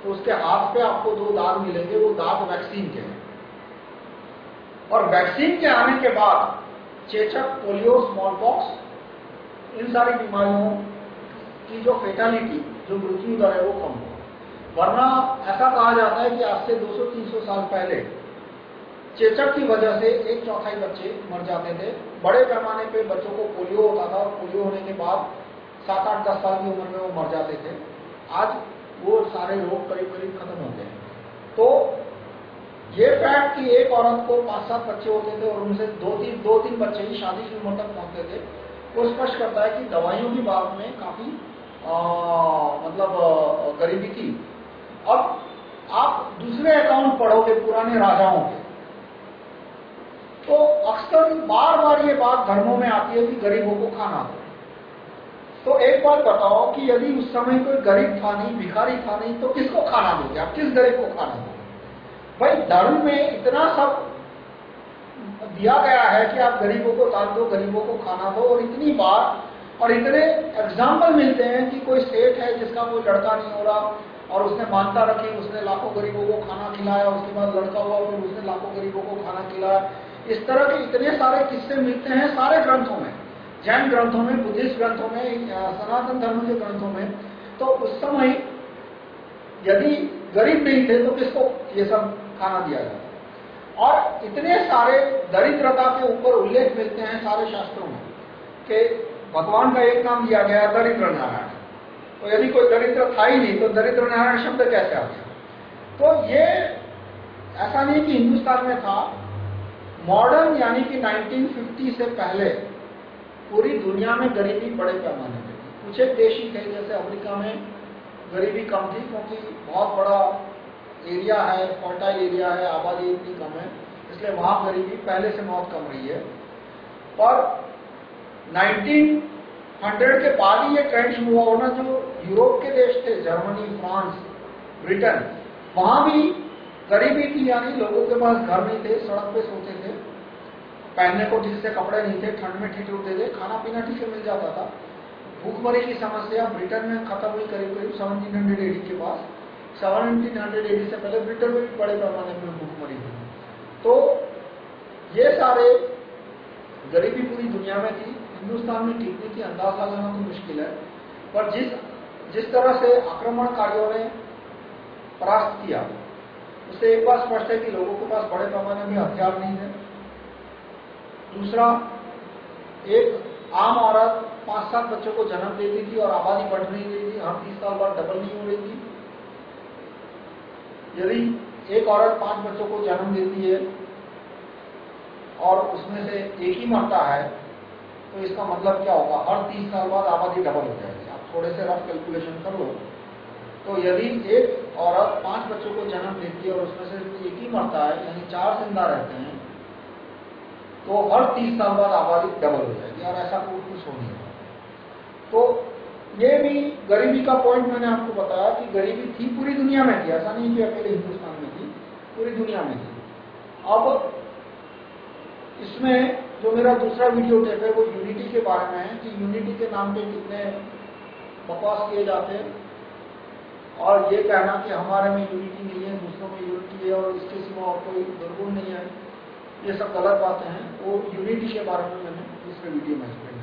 तो उसके हाथ पे आपको दो दाग मिलेंगे, वो दाग वैक्सीन के हैं। और वैक्सीन के आने के बाद चेचक, पोलियो स्मॉल पॉक्स इन सारी बीमारियों की जो फेटालिटी जो मृत्यु दर है, वो कम हो वरना ऐसा कहा जाता है कि आज से 200-300 साल पहले चेचक की वजह से एक चौथाई बच्चे मर जाते थे। बड़े पैमाने पे बच्चों को पोलियो होता था और पोलियो होने के बाद सात आठ, दस साल की उम्र में वो मर जाते थे। आज वो सारे रोग करीब करीब खत्म हो। गए तो ये फैक्ट कि एक औरत को पाँच सात बच्चे होते थे और उनसे दो तीन दो तीन बच्चे ही शादी की उम्र तक पहुँचते थे वो स्पष्ट करता है कि दवाइयों की बात में काफ़ी आ, मतलब गरीबी थी। अब आप दूसरे अकाउंट पढ़ोगे पुराने राजाओं के तो अक्सर बार बार ये बात धर्मों में आती है कि गरीबों को खाना दो। तो एक बात बताओ कि यदि उस समय कोई गरीब था नहीं, भिखारी था नहीं तो किसको खाना दोगे आप? किस गरीब को खाना दोगे? भाई, धर्म में इतना सब दिया गया है कि आप गरीबों को दान दो, गरीबों को खाना दो, और इतनी बार, और इतने एग्ज़ाम्पल मिलते हैं कि कोई सेठ है जिसका कोई लड़का नहीं हो रहा, और उसने मानता रखी, उसने लाखों गरीबों को खाना खिलाया, उसके बाद लड़का हुआ, फिर उसने लाखों गरीबों को खाना खिलाया। इस तरह के इतने सारे किस्से मिलते हैं सारे ग्रंथों में। जैन ग्रंथों में, बुद्धिस्ट ग्रंथों में सनातन धर्म के ग्रंथों में तो उस समय यदि गरीब नहीं थे तो किसको ये सब खाना दिया जाता और इतने सारे दरिद्रता के ऊपर उल्लेख मिलते हैं सारे शास्त्रों में कि भगवान का एक नाम दिया गया दरिद्र नारायण तो यदि कोई दरिद्र था ही नहीं तो दरिद्र नारायण शब्द कैसे आ गया? तो ये ऐसा नहीं कि हिंदुस्तान में था, मॉडर्न यानी कि 1950 से पहले पूरी दुनिया में गरीबी बड़े पैमाने पे कुछ एक देश ही थे, जैसे अमेरिका में गरीबी कम थी, क्योंकि बहुत बड़ा एरिया है फर्टाइल एरिया है, आबादी इतनी कम है, इसलिए वहाँ गरीबी पहले से बहुत कम रही है। पर 1900 के बाद ही ये ट्रेंड शुरू हुआ होना, जो यूरोप के देश थे, जर्मनी, फ्रांस, ब्रिटेन, वहाँ भी गरीबी थी, यानी लोगों के पास घर नहीं थे, सड़क पे सोते थे। पहनने को ठीक से कपड़े नहीं थे, ठंड में ठीक उठते थे, खाना पीना ठीक से मिल जाता था। भूखमरी की समस्या, ब्रिटेन में खत्म हुई करीब करीब सेवनटीन हंड्रेड एडी के पास। सेवनटीन हंड्रेड एटी से पहले ब्रिटेन में भी बड़े पैमाने में भूखमरी हुई। तो ये सारे गरीबी पूरी दुनिया में थी। हिंदुस्तान में नहीं थी अंदाज लगाना तो मुश्किल है। पर जिस जिस तरह से आक्रमणकारियों ने परास्त किया, उससे एक बात स्पष्ट है कि लोगों के पास बड़े पैमाने में हथियार नहीं है। दूसरा, एक आम औरत पाँच सात बच्चों को जन्म देती थी और आबादी बढ़ नहीं रही थी हर तीस साल बाद डबल नहीं हो रही थी। यदि एक औरत पाँच बच्चों को जन्म देती है और उसमें से एक ही मरता है तो इसका मतलब क्या होगा? हर तीस साल बाद आबादी डबल हो जाएगी। आप थोड़े से रफ कैलकुलेशन कर लो। तो यदि एक औरत पाँच बच्चों को जन्म देती है और उसमें से एक ही मरता है, यानी चार ज़िंदा रहते हैं तो हर तीस साल बाद आबादी डबल हो जाएगी। और ऐसा कुछ कुछ हो नहीं तो ये भी गरीबी का पॉइंट मैंने आपको बताया कि गरीबी थी पूरी दुनिया में थी। ऐसा नहीं कि अकेले हिंदुस्तान में थी, पूरी दुनिया में थी। अब इसमें जो मेरा दूसरा वीडियो टेप है, वो यूनिटी के बारे में है कि यूनिटी के नाम पे कितने बकवास किए जाते हैं। और ये कहना कि हमारे में यूनिटी नहीं है, दूसरों में यूनिटी है और इसके सिवा और कोई दुर्गुण नहीं है। ये सब गलत बातें हैं वो यूनिटी के बारे में मैंने दूसरे वीडियो में